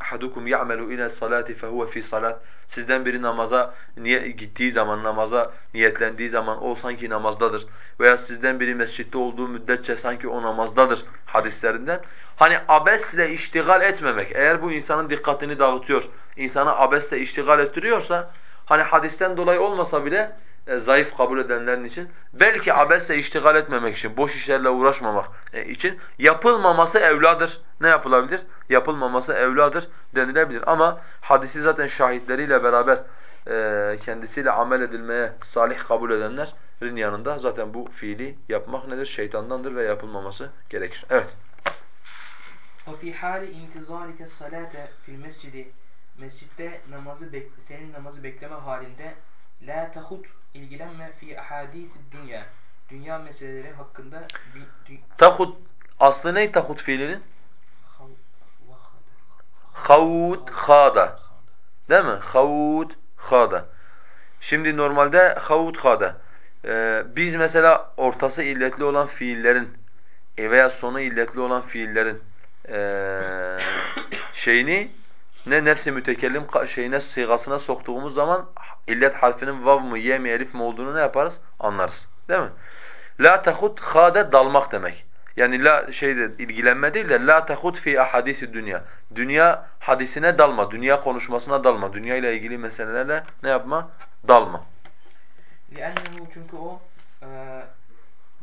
أَحَدُكُمْ يَعْمَلُ اِلَى الصَّلَاةِ فَهُوَ فِي salat. Sizden biri namaza niye gittiği zaman, namaza niyetlendiği zaman o sanki namazdadır. Veya sizden biri mescitte olduğu müddetçe sanki o namazdadır hadislerinden. Hani abesle iştigal etmemek, eğer bu insanın dikkatini dağıtıyor, insanı abesle iştigal ettiriyorsa, hani hadisten dolayı olmasa bile e, zayıf kabul edenlerin için belki abesle iştigal etmemek için, boş işlerle uğraşmamak e, için yapılmaması evladır. Ne yapılabilir? Yapılmaması evladır denilebilir. Ama hadisi zaten şahitleriyle beraber e, kendisiyle amel edilmeye salih kabul edenlerin yanında zaten bu fiili yapmak nedir? Şeytandandır ve yapılmaması gerekir. Evet. وَفِي حَالِ اِنْتِظَارِكَ الصَّلَاةَ فِي الْمَسْجِدِ Mescitte namazı senin namazı bekleme halinde la tahut ilgilenme fi ahadisi dünya. Dünya meseleleri hakkında tahut aslı ne tahut fiilinin? Havud khada. Değil mi? Havud khada. Şimdi normalde havud khada. Ee, biz mesela ortası illetli olan fiillerin e, veya sonu illetli olan fiillerin ee, şeyini ne nefsi mütekellim şeyine sigasına soktuğumuz zaman illet harfinin vav mı ye mi elif mi olduğunu ne yaparız? Anlarız. Değil mi? La tahut hade dalmak demek. Yani la şeyde ilgilenme değil de la tahut fi ahadisi dünya. Dünya hadisine dalma, dünya konuşmasına dalma, dünya ile ilgili meselelerle ne yapma? Dalma. لِأَنَّهُ çünkü o e,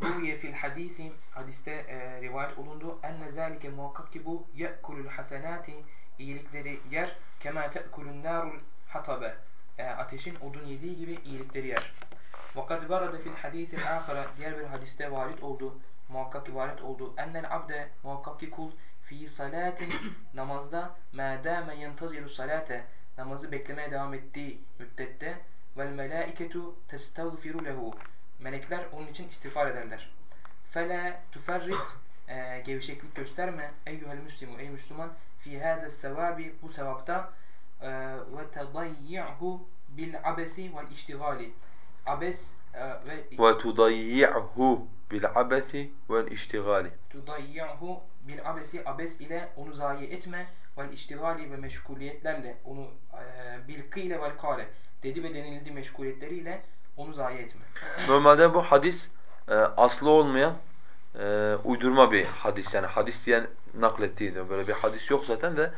ruhiye fil hadisi hadiste e, rivayet olundu. Enne zâlike muhakkak ki bu ye'kulul hasenati iyilikleri yer. Te'kulun narul hatabe. E, ateşin odun yediği gibi iyilikleri yer. Vakat varada fil hadisil ahara diğer bir hadiste varit oldu. Muhakkak varit oldu. Ennel abde muhakkak ki kul fi salatin namazda ma dâme yentaziru salate namazı beklemeye devam ettiği müddette vel melâiketu testağfiru lehu melekler onun için istiğfar ederler. Fela tuferrit e, gevşeklik gösterme eyyuhel müslimu ey Müslüman fi hâze sevabi bu sevapta e, ve tedayyi'hu bil abesi vel iştigali. Abes e, ve Ve tudayyi'hu bil abesi vel iştigali. tudayyahu bil abesi abes ile onu zayi etme vel iştigali ve meşguliyetlerle onu e, bil kıyle vel kale dedi ve denildi meşguliyetleriyle onu zayi etme. Normalde bu hadis e, aslı olmayan e, uydurma bir hadis yani hadis diyen naklettiği diyor. Böyle bir hadis yok zaten de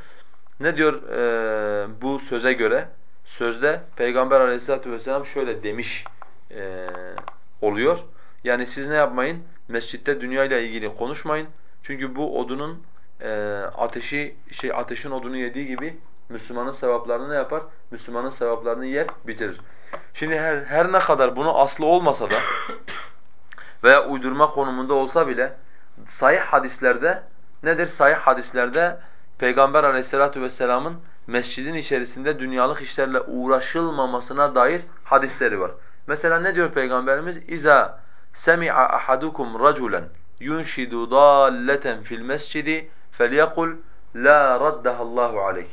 ne diyor e, bu söze göre? Sözde Peygamber aleyhissalatu vesselam şöyle demiş e, oluyor. Yani siz ne yapmayın? Mescitte dünya ile ilgili konuşmayın. Çünkü bu odunun e, ateşi şey ateşin odunu yediği gibi Müslümanın sevaplarını ne yapar? Müslümanın sevaplarını yer, bitirir. Şimdi her, her ne kadar bunu aslı olmasa da veya uydurma konumunda olsa bile sahih hadislerde nedir? Sahih hadislerde Peygamber aleyhissalatu vesselamın mescidin içerisinde dünyalık işlerle uğraşılmamasına dair hadisleri var. Mesela ne diyor Peygamberimiz? İza semi'a ahadukum raculan yunshidu dalleten fil mescidi felyekul la raddahallahu aleyh.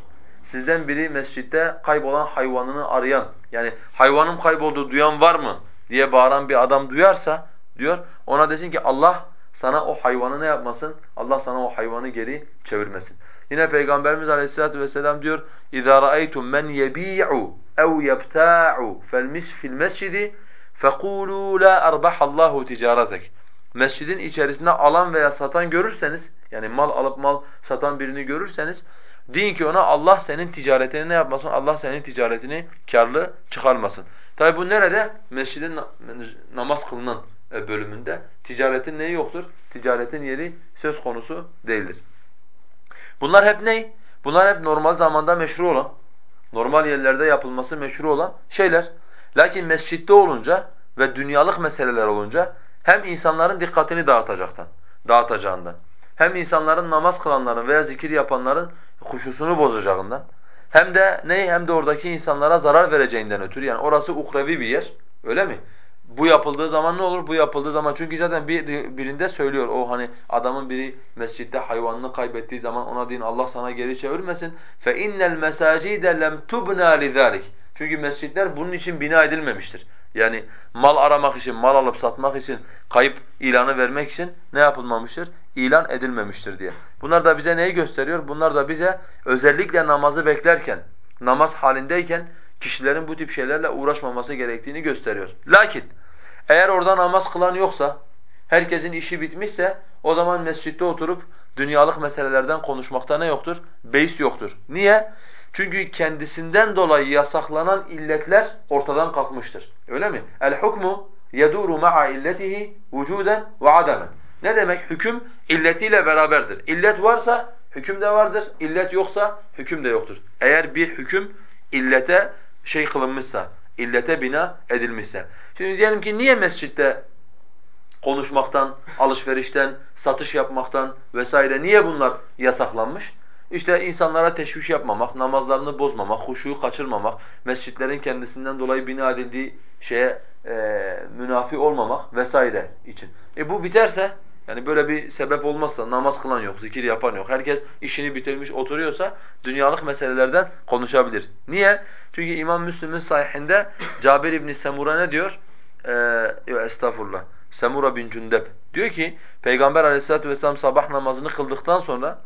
Sizden biri mescitte kaybolan hayvanını arayan yani hayvanım kayboldu duyan var mı diye bağıran bir adam duyarsa diyor ona desin ki Allah sana o hayvanı ne yapmasın? Allah sana o hayvanı geri çevirmesin. Yine Peygamberimiz Aleyhisselatü vesselam diyor: "İza ra'aytum men yebi'u ev yebta'u felmis fil mescidi fekulu la erbahallahu ticaretek." Mescidin içerisinde alan veya satan görürseniz, yani mal alıp mal satan birini görürseniz, deyin ki ona Allah senin ticaretini ne yapmasın? Allah senin ticaretini karlı çıkarmasın. Tabi bu nerede? Mescidin namaz kılınan bölümünde. Ticaretin neyi yoktur? Ticaretin yeri söz konusu değildir. Bunlar hep ney? Bunlar hep normal zamanda meşru olan, normal yerlerde yapılması meşru olan şeyler. Lakin mescitte olunca ve dünyalık meseleler olunca hem insanların dikkatini dağıtacaktan, dağıtacağından, hem insanların namaz kılanların veya zikir yapanların huşusunu bozacağından, hem de ne hem de oradaki insanlara zarar vereceğinden ötürü yani orası ukrevi bir yer. Öyle mi? Bu yapıldığı zaman ne olur? Bu yapıldığı zaman çünkü zaten bir birinde söylüyor o hani adamın biri mescitte hayvanını kaybettiği zaman ona deyin Allah sana geri çevirmesin. Fe innel mesacide lem tubna lizalik. Çünkü mescitler bunun için bina edilmemiştir. Yani mal aramak için, mal alıp satmak için, kayıp ilanı vermek için ne yapılmamıştır? İlan edilmemiştir diye. Bunlar da bize neyi gösteriyor? Bunlar da bize özellikle namazı beklerken, namaz halindeyken kişilerin bu tip şeylerle uğraşmaması gerektiğini gösteriyor. Lakin eğer orada namaz kılan yoksa, herkesin işi bitmişse o zaman mescitte oturup dünyalık meselelerden konuşmakta ne yoktur? Beis yoktur. Niye? Çünkü kendisinden dolayı yasaklanan illetler ortadan kalkmıştır. Öyle mi? El hukmu yeduru ma'a illetihi vücuden ve adamen. Ne demek? Hüküm illetiyle beraberdir. İllet varsa hüküm de vardır. İllet yoksa hüküm de yoktur. Eğer bir hüküm illete şey kılınmışsa, illete bina edilmişse. Şimdi diyelim ki niye mescitte konuşmaktan, alışverişten, satış yapmaktan vesaire niye bunlar yasaklanmış? İşte insanlara teşviş yapmamak, namazlarını bozmamak, huşuyu kaçırmamak, mescitlerin kendisinden dolayı bina edildiği şeye e, münafi olmamak vesaire için. E bu biterse, yani böyle bir sebep olmazsa, namaz kılan yok, zikir yapan yok, herkes işini bitirmiş oturuyorsa dünyalık meselelerden konuşabilir. Niye? Çünkü İmam Müslim'in sahihinde Cabir İbn Semura ne diyor? Ee, estağfurullah. Semura bin Cündep diyor ki Peygamber Aleyhisselatü vesselam sabah namazını kıldıktan sonra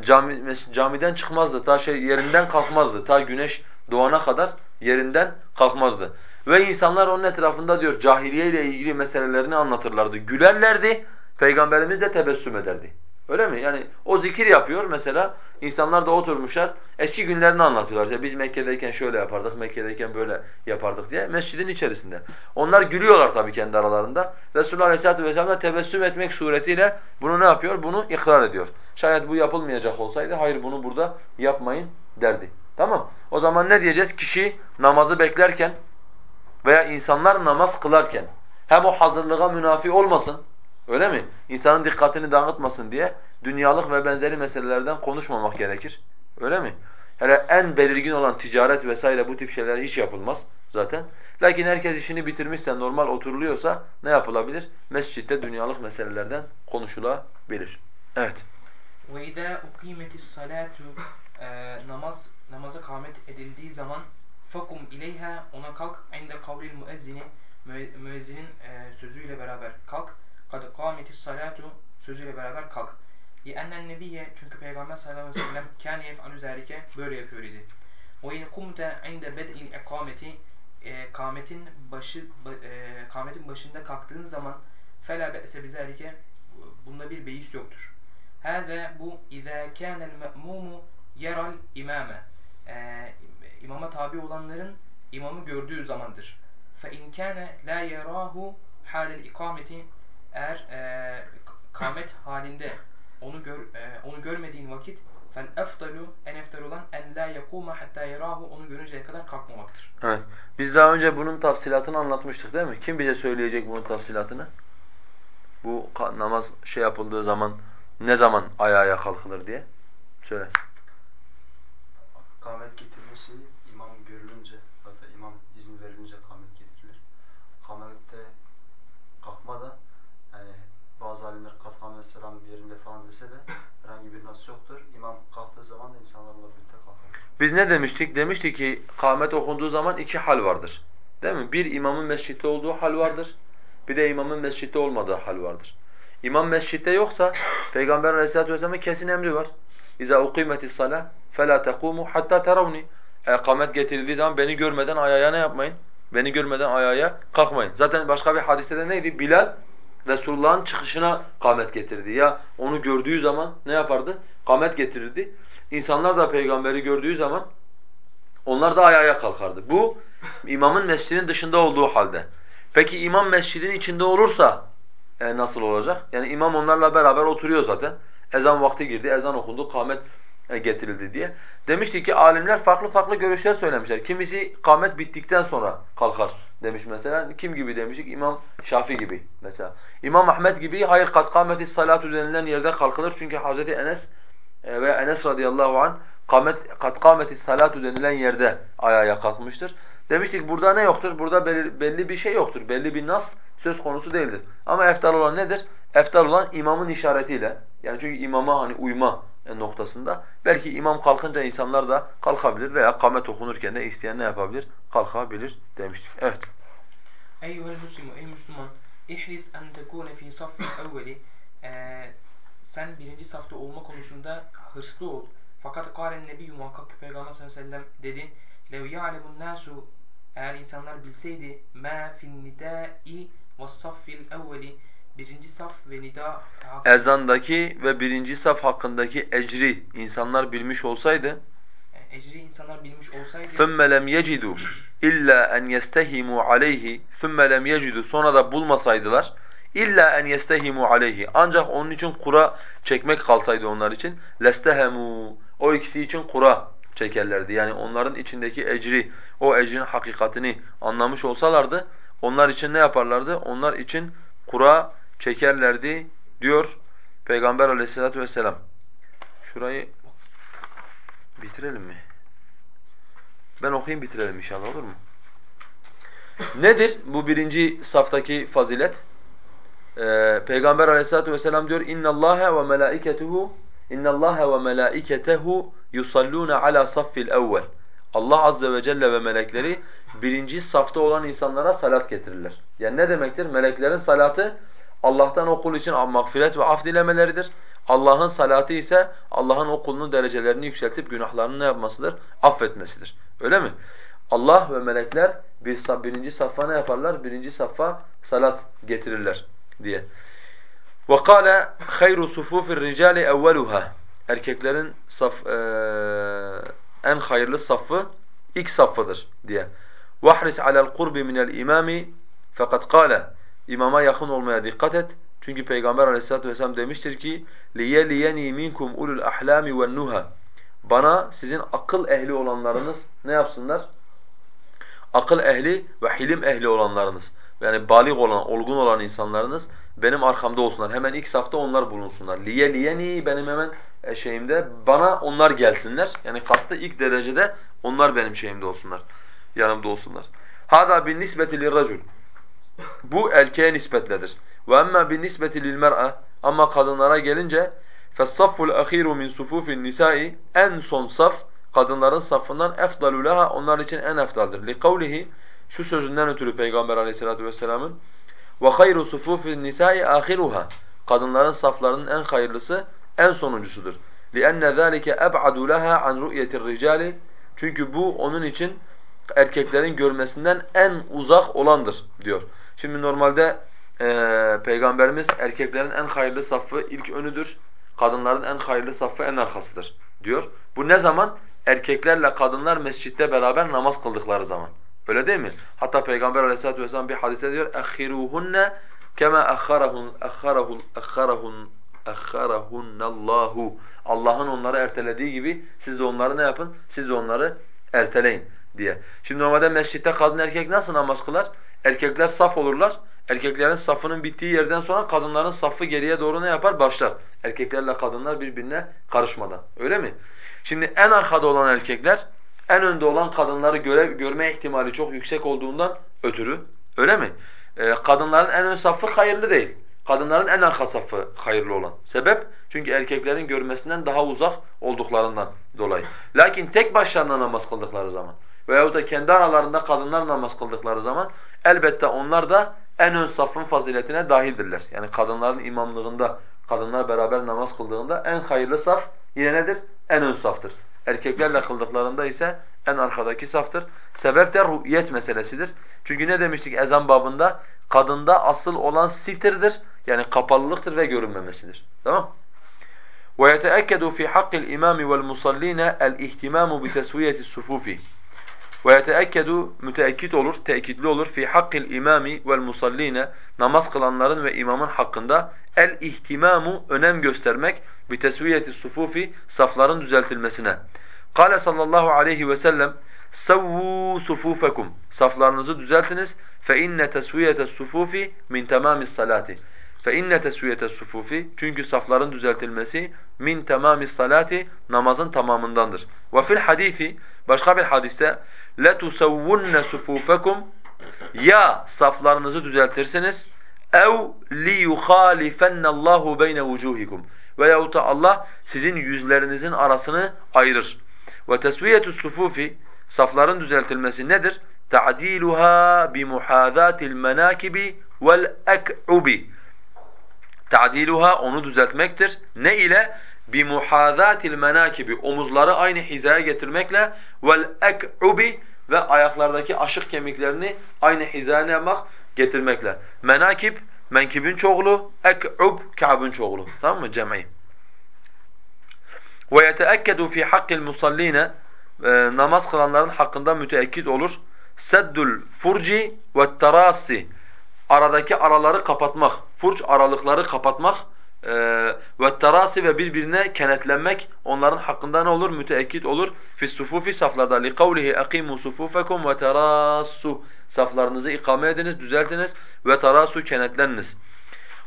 cami, camiden çıkmazdı. Ta şey yerinden kalkmazdı. Ta güneş doğana kadar yerinden kalkmazdı. Ve insanlar onun etrafında diyor cahiliye ile ilgili meselelerini anlatırlardı. Gülerlerdi. Peygamberimiz de tebessüm ederdi. Öyle mi? Yani o zikir yapıyor mesela. İnsanlar da oturmuşlar. Eski günlerini anlatıyorlar. İşte biz Mekke'deyken şöyle yapardık, Mekke'deyken böyle yapardık diye. Mescidin içerisinde. Onlar gülüyorlar tabii kendi aralarında. Resulullah Aleyhisselatü Vesselam da tebessüm etmek suretiyle bunu ne yapıyor? Bunu ikrar ediyor. Şayet bu yapılmayacak olsaydı hayır bunu burada yapmayın derdi. Tamam. O zaman ne diyeceğiz? Kişi namazı beklerken veya insanlar namaz kılarken hem o hazırlığa münafi olmasın, öyle mi? İnsanın dikkatini dağıtmasın diye dünyalık ve benzeri meselelerden konuşmamak gerekir. Öyle mi? Hele en belirgin olan ticaret vesaire bu tip şeyler hiç yapılmaz zaten. Lakin herkes işini bitirmişse, normal oturuluyorsa ne yapılabilir? Mescitte dünyalık meselelerden konuşulabilir. Evet. وَاِذَا اُقِيمَتِ الصَّلَاتُ Namaz, namaza kâmet edildiği zaman fakum ileyha ona kalk inde kavlil müezzini müezzinin e, sözüyle beraber kalk kad kâmetis salatu sözüyle beraber kalk li ennen nebiye çünkü peygamber sallallahu aleyhi ve sellem kâne yef'alü zâlike böyle yapıyor idi ve in kumte inde bed'il ikameti e, kametin başı e, kametin başında kalktığın zaman fela be'se bizalike bunda bir beis yoktur. Hâze bu izâ kânel me'mûmu yeral imâme e, imama tabi olanların imamı gördüğü zamandır. Fe in kâne la yarahu halel ikameti eğer e, kamet halinde onu gör, e, onu görmediğin vakit fel efdalu en eftal olan en la yakuma hatta yarahu onu görünceye kadar kalkmamaktır. Evet. Biz daha önce bunun tafsilatını anlatmıştık değil mi? Kim bize söyleyecek bunun tafsilatını? Bu namaz şey yapıldığı zaman ne zaman ayağa kalkılır diye? Söyle. Kamet getirmesi imam görülünce hatta imam izin verilince kamet getirilir. Kamette kalkma da yani bazı alimler kalkan selam yerinde falan dese de herhangi bir nas yoktur. İmam kalktığı zaman da insanlarla birlikte kalkar. Biz ne demiştik? Demiştik ki kâmet okunduğu zaman iki hal vardır. Değil mi? Bir imamın mescitte olduğu hal vardır. Bir de imamın mescitte olmadığı hal vardır. İmam mescitte yoksa Peygamber Aleyhisselatü Vesselam'ın kesin emri var. İza uqimetis salah fela tekumu hatta teravni. Kamet getirildiği zaman beni görmeden ayağa ne yapmayın? Beni görmeden ayağa kalkmayın. Zaten başka bir hadiste de neydi? Bilal Resulullah'ın çıkışına kamet getirdi. Ya onu gördüğü zaman ne yapardı? Kamet getirirdi. İnsanlar da peygamberi gördüğü zaman onlar da ayağa kalkardı. Bu imamın mescidin dışında olduğu halde. Peki imam mescidin içinde olursa e, nasıl olacak? Yani imam onlarla beraber oturuyor zaten. Ezan vakti girdi, ezan okundu, kamet e, getirildi diye. Demiştik ki alimler farklı farklı görüşler söylemişler. Kimisi kamet bittikten sonra kalkar demiş mesela. Kim gibi demiştik? İmam Şafi gibi mesela. İmam Ahmed gibi hayır kat kametis salatu denilen yerde kalkılır. Çünkü Hazreti Enes e, ve Enes radıyallahu an kamet kat kametis salatu denilen yerde ayağa kalkmıştır. Demiştik burada ne yoktur? Burada belli, belli bir şey yoktur. Belli bir nas söz konusu değildir. Ama eftal olan nedir? Eftal olan imamın işaretiyle. Yani çünkü imama hani uyma noktasında. Belki imam kalkınca insanlar da kalkabilir veya kamet okunurken de isteyen ne yapabilir? Kalkabilir demiştik. Evet. Eyyuhel muslimu ey Müslüman ihris en tekune fi saffil evveli sen birinci safta olma konusunda hırslı ol. Fakat kâlen nebiyyü muhakkak ki Peygamber sallallahu aleyhi ve sellem dedi lev ya'lemun nasu eğer insanlar bilseydi ma fin nidai ve saffil evveli birinci saf ve nida ezandaki ve birinci saf hakkındaki ecri insanlar bilmiş olsaydı ecri insanlar bilmiş olsaydı ثُمَّ لَمْ يَجِدُوا اِلَّا اَنْ يَسْتَهِمُوا عَلَيْهِ ثُمَّ لَمْ يَجِدُوا sonra da bulmasaydılar illa en yestehimu aleyhi ancak onun için kura çekmek kalsaydı onlar için lestehemu o ikisi için kura çekerlerdi. Yani onların içindeki ecri, o ecrin hakikatini anlamış olsalardı onlar için ne yaparlardı? Onlar için kura çekerlerdi diyor Peygamber aleyhissalatu vesselam. Şurayı bitirelim mi? Ben okuyayım bitirelim inşallah olur mu? Nedir bu birinci saftaki fazilet? Ee, Peygamber aleyhissalatu vesselam diyor ve melaiketuhu inna Allah ve melaiketehu yusalluna ala saffil evvel. Allah azze ve celle ve melekleri birinci safta olan insanlara salat getirirler. Yani ne demektir? Meleklerin salatı Allah'tan o kul için mağfiret ve af dilemeleridir. Allah'ın salatı ise Allah'ın o kulunun derecelerini yükseltip günahlarını ne yapmasıdır? Affetmesidir. Öyle mi? Allah ve melekler bir, birinci saffa ne yaparlar? Birinci saffa salat getirirler diye. وَقَالَ خَيْرُ صُفُوفِ الرِّجَالِ اَوَّلُهَا Erkeklerin saf, e, en hayırlı saffı ilk saffıdır diye. وَحْرِسْ عَلَى الْقُرْبِ مِنَ الْاِمَامِ فَقَدْ قَالَ İmama yakın olmaya dikkat et. Çünkü Peygamber aleyhissalatu vesselam demiştir ki لِيَلِيَنِي مِنْكُمْ اُلُوا الْأَحْلَامِ وَالنُّهَا Bana sizin akıl ehli olanlarınız ne yapsınlar? Akıl ehli ve hilim ehli olanlarınız yani balik olan, olgun olan insanlarınız benim arkamda olsunlar. Hemen ilk safta onlar bulunsunlar. Liye liyeni benim hemen e, şeyimde bana onlar gelsinler. Yani kastı ilk derecede onlar benim şeyimde olsunlar. Yanımda olsunlar. Hada bin nisbeti lirracul. Bu erkeğe nispetledir. Ve emma bin nisbeti lilmer'a ama kadınlara gelince فَالصَّفُّ الْأَخِيرُ مِنْ صُفُوفِ النِّسَاءِ En son saf kadınların safından efdalu leha onlar için en efdaldır. Li kavlihi şu sözünden ötürü Peygamber Aleyhissalatu vesselam'ın ve hayru sufufin nisa'i ahiruha. Kadınların saflarının en hayırlısı en sonuncusudur. لِأَنَّ ذَٰلِكَ أَبْعَدُ لَهَا عَنْ رُؤْيَةِ الرِّجَالِ Çünkü bu onun için erkeklerin görmesinden en uzak olandır diyor. Şimdi normalde e, Peygamberimiz erkeklerin en hayırlı safı ilk önüdür, kadınların en hayırlı safı en arkasıdır diyor. Bu ne zaman? Erkeklerle kadınlar mescitte beraber namaz kıldıkları zaman. Öyle değil mi? Hatta Peygamber Aleyhisselatü vesselam bir hadiste diyor اَخِّرُوهُنَّ كَمَا اَخَّرَهُنْ اَخَّرَهُنْ اَخَّرَهُنْ اَخَّرَهُنَّ Allah'ın onları ertelediği gibi siz de onları ne yapın? Siz de onları erteleyin diye. Şimdi normalde mescitte kadın erkek nasıl namaz kılar? Erkekler saf olurlar. Erkeklerin safının bittiği yerden sonra kadınların safı geriye doğru ne yapar? Başlar. Erkeklerle kadınlar birbirine karışmadan. Öyle mi? Şimdi en arkada olan erkekler en önde olan kadınları göre, görme ihtimali çok yüksek olduğundan ötürü. Öyle mi? Ee, kadınların en ön safı hayırlı değil. Kadınların en arka safı hayırlı olan. Sebep? Çünkü erkeklerin görmesinden daha uzak olduklarından dolayı. Lakin tek başlarına namaz kıldıkları zaman veyahut da kendi aralarında kadınlar namaz kıldıkları zaman elbette onlar da en ön safın faziletine dahildirler. Yani kadınların imamlığında, kadınlar beraber namaz kıldığında en hayırlı saf yine nedir? En ön saftır. Erkeklerle kıldıklarında ise en arkadaki saftır. Sebep de ru'yet meselesidir. Çünkü ne demiştik ezan babında? Kadında asıl olan sitirdir. Yani kapalılıktır ve görünmemesidir. Tamam ويتأكد في حق الإمام والمصلين الاهتمام بتسوية ve yeteekkedu müteekkit olur, tekitli olur fi hakkil imami vel musalline namaz kılanların ve imamın hakkında el ihtimamu önem göstermek bi tesviyeti sufufi safların düzeltilmesine. Kale sallallahu aleyhi ve sellem Savvu sufufakum. Saflarınızı düzeltiniz. Fe inne tesviyete sufufi min tamamis salati. Fe inne tesviyete sufufi çünkü safların düzeltilmesi min tamamis salati namazın tamamındandır. Ve fil hadisi başka bir hadiste la tusavvunna sufufakum ya saflarınızı düzeltirsiniz ev li yuhalifenna Allahu beyne vucuhikum veyahut da Allah sizin yüzlerinizin arasını ayırır. Ve tesviyetu sufufi safların düzeltilmesi nedir? Ta'diluha bi muhadatil menakibi vel ek'ubi. Ta'diluha onu düzeltmektir. Ne ile? Bi muhadatil menakibi omuzları aynı hizaya getirmekle vel ek'ubi ve ayaklardaki aşık kemiklerini aynı hizaya ne yapmak? Getirmekle. Menakib menkibin çoğulu, ek'ub ka'bın çoğulu. Tamam mı? Cem'i. Ve yeteekkedu fi hakkil musalline namaz kılanların hakkında müteekkit olur. Seddul furci ve terasi aradaki araları kapatmak, furç aralıkları kapatmak e, ve terasi ve birbirine kenetlenmek onların hakkında ne olur? Müteekkit olur. Fis sufufi saflarda li kavlihi aqimu sufufakum ve terassu saflarınızı ikame ediniz, düzeltiniz ve terasu kenetleniniz.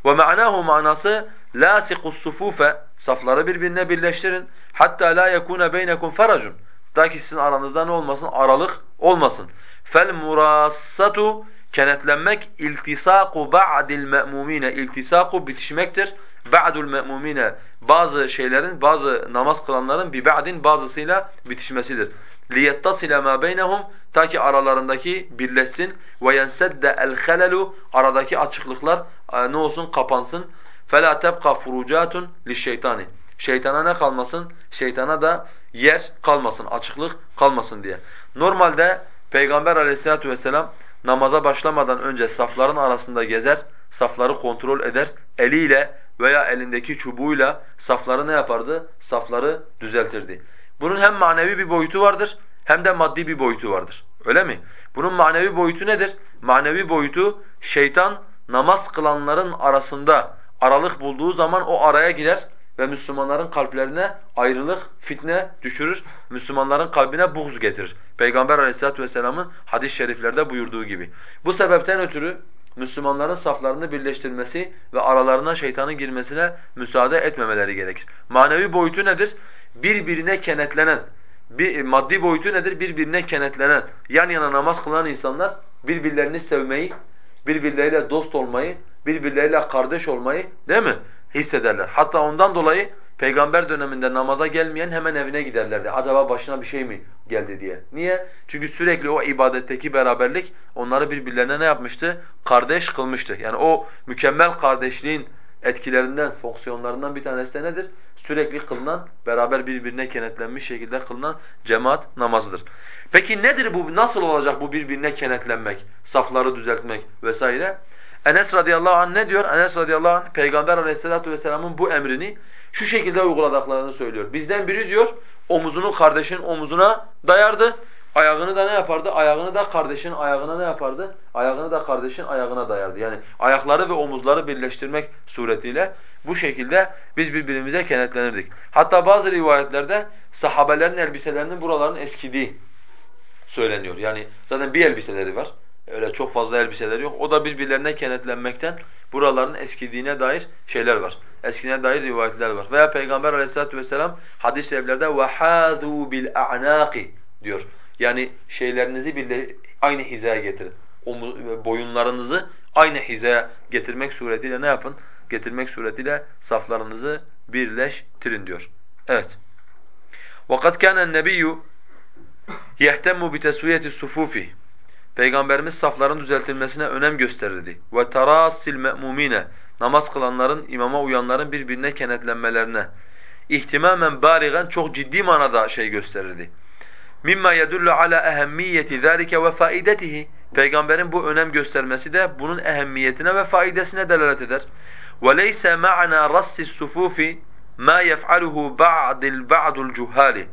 Ve ma'nahu manası lasiqus sufufe safları birbirine birleştirin. Hatta la yekuna beynekum faracun. Ta ki sizin aranızda ne olmasın? Aralık olmasın. Fel murassatu kenetlenmek iltisaku ba'dil me'mumine iltisaku bitişmektir. Ba'dul me'mumine bazı şeylerin bazı namaz kılanların bi ba'din bazısıyla bitişmesidir. liyettasila ma beynehum ta ki aralarındaki birleşsin el halelu aradaki açıklıklar e, ne olsun kapansın. Fela tebqa furucatun lişşeytani. Şeytana ne kalmasın? Şeytana da yer kalmasın, açıklık kalmasın diye. Normalde Peygamber Aleyhisselatü vesselam namaza başlamadan önce safların arasında gezer, safları kontrol eder, eliyle veya elindeki çubuğuyla safları ne yapardı? Safları düzeltirdi. Bunun hem manevi bir boyutu vardır hem de maddi bir boyutu vardır. Öyle mi? Bunun manevi boyutu nedir? Manevi boyutu şeytan namaz kılanların arasında aralık bulduğu zaman o araya girer ve Müslümanların kalplerine ayrılık, fitne düşürür. Müslümanların kalbine buğz getirir. Peygamber Aleyhisselatü vesselamın hadis-i şeriflerde buyurduğu gibi. Bu sebepten ötürü Müslümanların saflarını birleştirmesi ve aralarına şeytanın girmesine müsaade etmemeleri gerekir. Manevi boyutu nedir? Birbirine kenetlenen, bir, maddi boyutu nedir? Birbirine kenetlenen, yan yana namaz kılan insanlar birbirlerini sevmeyi, birbirleriyle dost olmayı, birbirleriyle kardeş olmayı değil mi? hissederler. Hatta ondan dolayı peygamber döneminde namaza gelmeyen hemen evine giderlerdi. Acaba başına bir şey mi geldi diye. Niye? Çünkü sürekli o ibadetteki beraberlik onları birbirlerine ne yapmıştı? Kardeş kılmıştı. Yani o mükemmel kardeşliğin etkilerinden, fonksiyonlarından bir tanesi de nedir? Sürekli kılınan, beraber birbirine kenetlenmiş şekilde kılınan cemaat namazıdır. Peki nedir bu? Nasıl olacak bu birbirine kenetlenmek, safları düzeltmek vesaire? Enes radıyallahu anh ne diyor? Enes radıyallahu anh Peygamber aleyhissalatu vesselamın bu emrini şu şekilde uyguladıklarını söylüyor. Bizden biri diyor omuzunu kardeşin omuzuna dayardı. Ayağını da ne yapardı? Ayağını da kardeşin ayağına ne yapardı? Ayağını da kardeşin ayağına dayardı. Yani ayakları ve omuzları birleştirmek suretiyle bu şekilde biz birbirimize kenetlenirdik. Hatta bazı rivayetlerde sahabelerin elbiselerinin buraların eskidiği söyleniyor. Yani zaten bir elbiseleri var. Öyle çok fazla elbiseleri yok. O da birbirlerine kenetlenmekten buraların eskidiğine dair şeyler var Eskine dair rivayetler var. Veya Peygamber aleyhissalatu vesselam hadis-i şeriflerde وَحَاذُوا بِالْاَعْنَاقِ diyor. Yani şeylerinizi birle aynı hizaya getirin. Boyunlarınızı aynı hizaya getirmek suretiyle ne yapın? Getirmek suretiyle saflarınızı birleştirin diyor. Evet. وَقَدْ كَانَ النَّبِيُّ يَهْتَمُّ بِتَسْوِيَةِ السُّفُوفِ Peygamberimiz safların düzeltilmesine önem gösterirdi. Ve tarasil me'mumine namaz kılanların, imama uyanların birbirine kenetlenmelerine ihtimamen baligan çok ciddi manada şey gösterirdi. Mimma yedullu ala ehemmiyeti zalika ve. Peygamberin bu önem göstermesi de bunun ehemmiyetine ve faidesine delalet eder. Leysa ma'na rassis sufufi ma yef'aluhu ba'dil ba'dul cuhali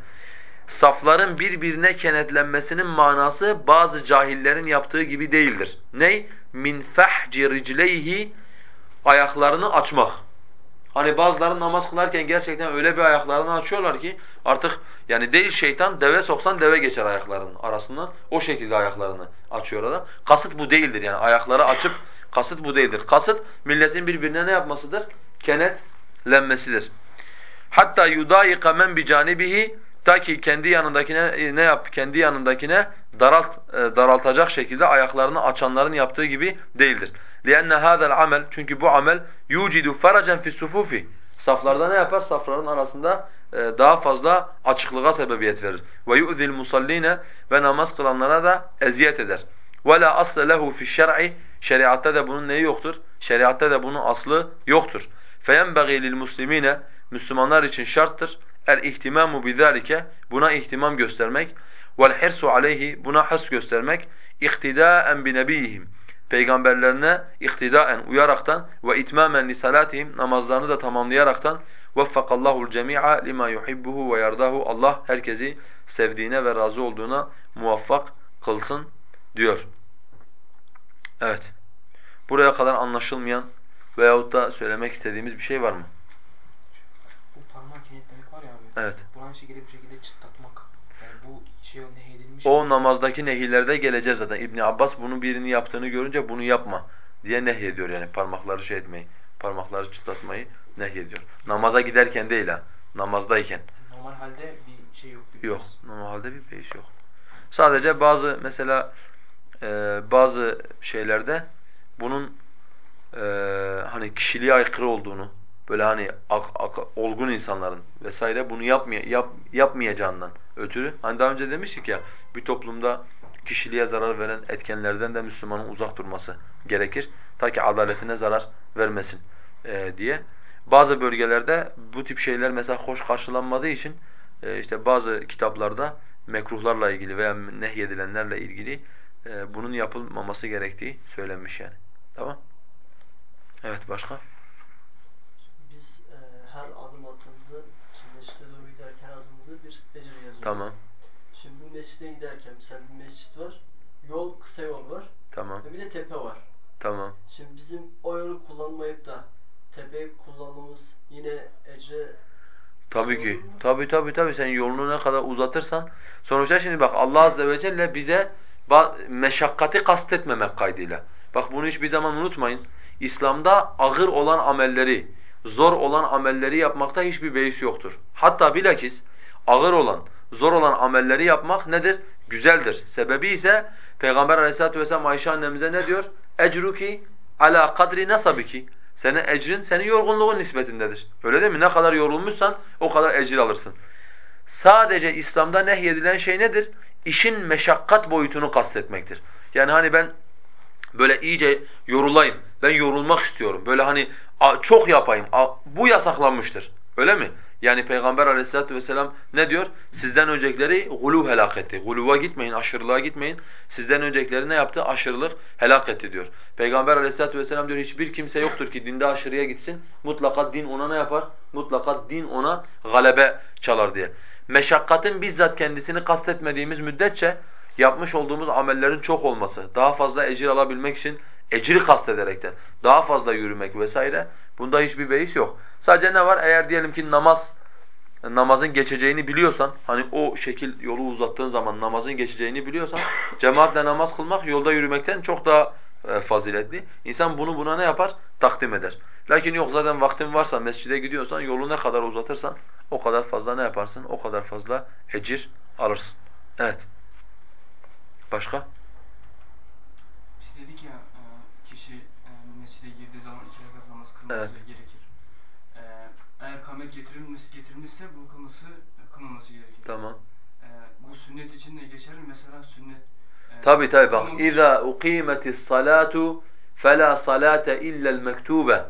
safların birbirine kenetlenmesinin manası bazı cahillerin yaptığı gibi değildir. Ney? Min fahci ricleyhi ayaklarını açmak. Hani bazıları namaz kılarken gerçekten öyle bir ayaklarını açıyorlar ki artık yani değil şeytan deve soksan deve geçer ayaklarının arasından. O şekilde ayaklarını açıyor adam. Kasıt bu değildir yani ayakları açıp kasıt bu değildir. Kasıt milletin birbirine ne yapmasıdır? Kenetlenmesidir. Hatta yudayika men bi canibihi Ta ki kendi yanındakine e, ne yap? Kendi yanındakine daralt e, daraltacak şekilde ayaklarını açanların yaptığı gibi değildir. لِأَنَّ هَذَا الْعَمَلْ Çünkü bu amel يُوجِدُ فَرَجًا فِي السُّفُوفِ Saflarda ne yapar? Safların arasında e, daha fazla açıklığa sebebiyet verir. وَيُؤْذِي الْمُصَلِّينَ Ve namaz kılanlara da eziyet eder. وَلَا أَصْلَ لَهُ فِي الشَّرْعِ Şeriatta da bunun neyi yoktur? Şeriatta da bunun aslı yoktur. فَيَنْبَغِي لِلْمُسْلِمِينَ Müslümanlar için şarttır el ihtimamu bizalike buna ihtimam göstermek vel hirsu aleyhi buna hırs göstermek iktidaen bi nebiyihim peygamberlerine iktidaen uyaraktan ve itmamen li salatihim namazlarını da tamamlayaraktan veffakallahu'l cemi'a lima yuhibbuhu ve yardahu Allah herkesi sevdiğine ve razı olduğuna muvaffak kılsın diyor. Evet. Buraya kadar anlaşılmayan veyahut da söylemek istediğimiz bir şey var mı? Evet. Buran şekilde bu şekilde çıtlatmak. Yani bu şey nehyedilmiş. O namazdaki nehirlerde geleceğiz zaten. İbn Abbas bunun birini yaptığını görünce bunu yapma diye nehyediyor yani parmakları şey etmeyi, parmakları çıtlatmayı nehyediyor. Namaza giderken değil ha, namazdayken. Normal halde bir şey yok. Bir yok, normal halde bir beis yok. Sadece bazı mesela e, bazı şeylerde bunun e, hani kişiliğe aykırı olduğunu böyle hani ak, ak, olgun insanların vesaire bunu yapmaya, yap, yapmayacağından ötürü. Hani daha önce demiştik ya bir toplumda kişiliğe zarar veren etkenlerden de Müslümanın uzak durması gerekir. Ta ki adaletine zarar vermesin e, diye. Bazı bölgelerde bu tip şeyler mesela hoş karşılanmadığı için e, işte bazı kitaplarda mekruhlarla ilgili veya nehyedilenlerle ilgili e, bunun yapılmaması gerektiği söylenmiş yani. Tamam? Evet başka? Tamam. Şimdi bu mescide giderken mesela bir mescit var. Yol kısa yol var. Tamam. Ve bir de tepe var. Tamam. Şimdi bizim o yolu kullanmayıp da tepeyi kullanmamız yine ecre Tabii ki. Tabii tabii tabii sen yolunu ne kadar uzatırsan sonuçta şimdi bak Allah azze ve celle bize meşakkati kastetmemek kaydıyla. Bak bunu hiçbir zaman unutmayın. İslam'da ağır olan amelleri, zor olan amelleri yapmakta hiçbir beis yoktur. Hatta bilakis ağır olan, zor olan amelleri yapmak nedir? Güzeldir. Sebebi ise Peygamber aleyhissalatu vesselam Ayşe annemize ne diyor? Ecruki ala kadri nasabiki. Senin ecrin senin yorgunluğun nispetindedir. Öyle değil mi? Ne kadar yorulmuşsan o kadar ecir alırsın. Sadece İslam'da nehyedilen şey nedir? İşin meşakkat boyutunu kastetmektir. Yani hani ben böyle iyice yorulayım, ben yorulmak istiyorum. Böyle hani çok yapayım, bu yasaklanmıştır. Öyle mi? Yani Peygamber aleyhissalatu vesselam ne diyor? Sizden öncekileri gulu helak etti. Guluva gitmeyin, aşırılığa gitmeyin. Sizden öncekileri ne yaptı? Aşırılık helak etti diyor. Peygamber aleyhissalatu vesselam diyor hiçbir kimse yoktur ki dinde aşırıya gitsin. Mutlaka din ona ne yapar? Mutlaka din ona galebe çalar diye. Meşakkatin bizzat kendisini kastetmediğimiz müddetçe yapmış olduğumuz amellerin çok olması, daha fazla ecir alabilmek için ecri kastederekten daha fazla yürümek vesaire bunda hiçbir beis yok. Sadece ne var? Eğer diyelim ki namaz namazın geçeceğini biliyorsan, hani o şekil yolu uzattığın zaman namazın geçeceğini biliyorsan, cemaatle namaz kılmak yolda yürümekten çok daha e, faziletli. İnsan bunu buna ne yapar? Takdim eder. Lakin yok zaten vaktin varsa, mescide gidiyorsan, yolu ne kadar uzatırsan o kadar fazla ne yaparsın? O kadar fazla ecir alırsın. Evet. Başka? Biz dedik ya, e, kişi e, mescide girdiği zaman iki kılması Evet. gerekir. E, Eğer kamet getirilmiş, getirilmişse bunu kılması, kılmaması gerekir. Tamam. E, Bu sünnet için de geçerli. Mesela sünnet e, Tabi tabi bak. İza uqimetis salatu fela salate illa'l mektube.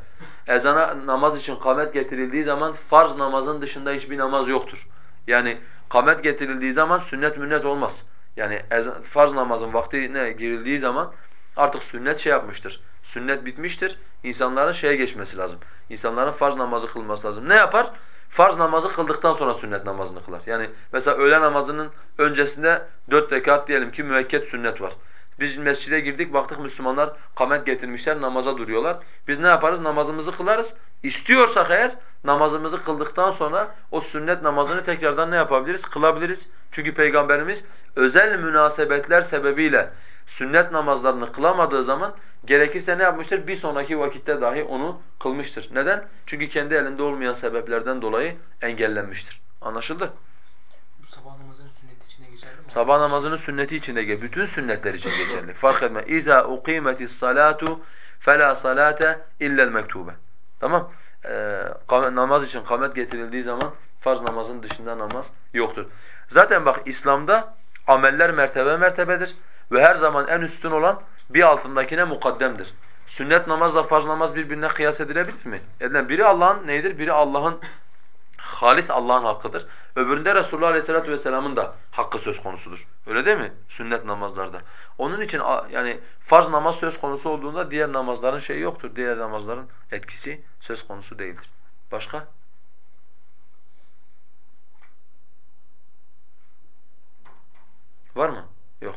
Ezana namaz için kamet getirildiği zaman farz namazın dışında hiçbir namaz yoktur. Yani kamet getirildiği zaman sünnet münnet olmaz. Yani farz namazın vaktine girildiği zaman artık sünnet şey yapmıştır. Sünnet bitmiştir. İnsanların şeye geçmesi lazım. İnsanların farz namazı kılması lazım. Ne yapar? Farz namazı kıldıktan sonra sünnet namazını kılar. Yani mesela öğle namazının öncesinde dört rekat diyelim ki müekket sünnet var. Biz mescide girdik baktık Müslümanlar kamet getirmişler namaza duruyorlar. Biz ne yaparız? Namazımızı kılarız. İstiyorsak eğer namazımızı kıldıktan sonra o sünnet namazını tekrardan ne yapabiliriz? Kılabiliriz. Çünkü Peygamberimiz özel münasebetler sebebiyle sünnet namazlarını kılamadığı zaman gerekirse ne yapmıştır? Bir sonraki vakitte dahi onu kılmıştır. Neden? Çünkü kendi elinde olmayan sebeplerden dolayı engellenmiştir. Anlaşıldı? Bu sabah namazının sünneti içinde geçerli mi? Sabah namazının sünneti içinde geçerli. Bütün sünnetler için geçerli. Fark etme. İza uqimetis salatu fela salate illa'l mektube. Tamam? Ee, namaz için kamet getirildiği zaman farz namazın dışında namaz yoktur. Zaten bak İslam'da ameller mertebe mertebedir ve her zaman en üstün olan bir altındakine mukaddemdir. Sünnet namazla farz namaz birbirine kıyas edilebilir mi? Edilen biri Allah'ın neydir? Biri Allah'ın halis Allah'ın hakkıdır. Öbüründe Resulullah Aleyhisselatü Vesselam'ın da hakkı söz konusudur. Öyle değil mi? Sünnet namazlarda. Onun için yani farz namaz söz konusu olduğunda diğer namazların şeyi yoktur. Diğer namazların etkisi söz konusu değildir. Başka? Var mı? Yok.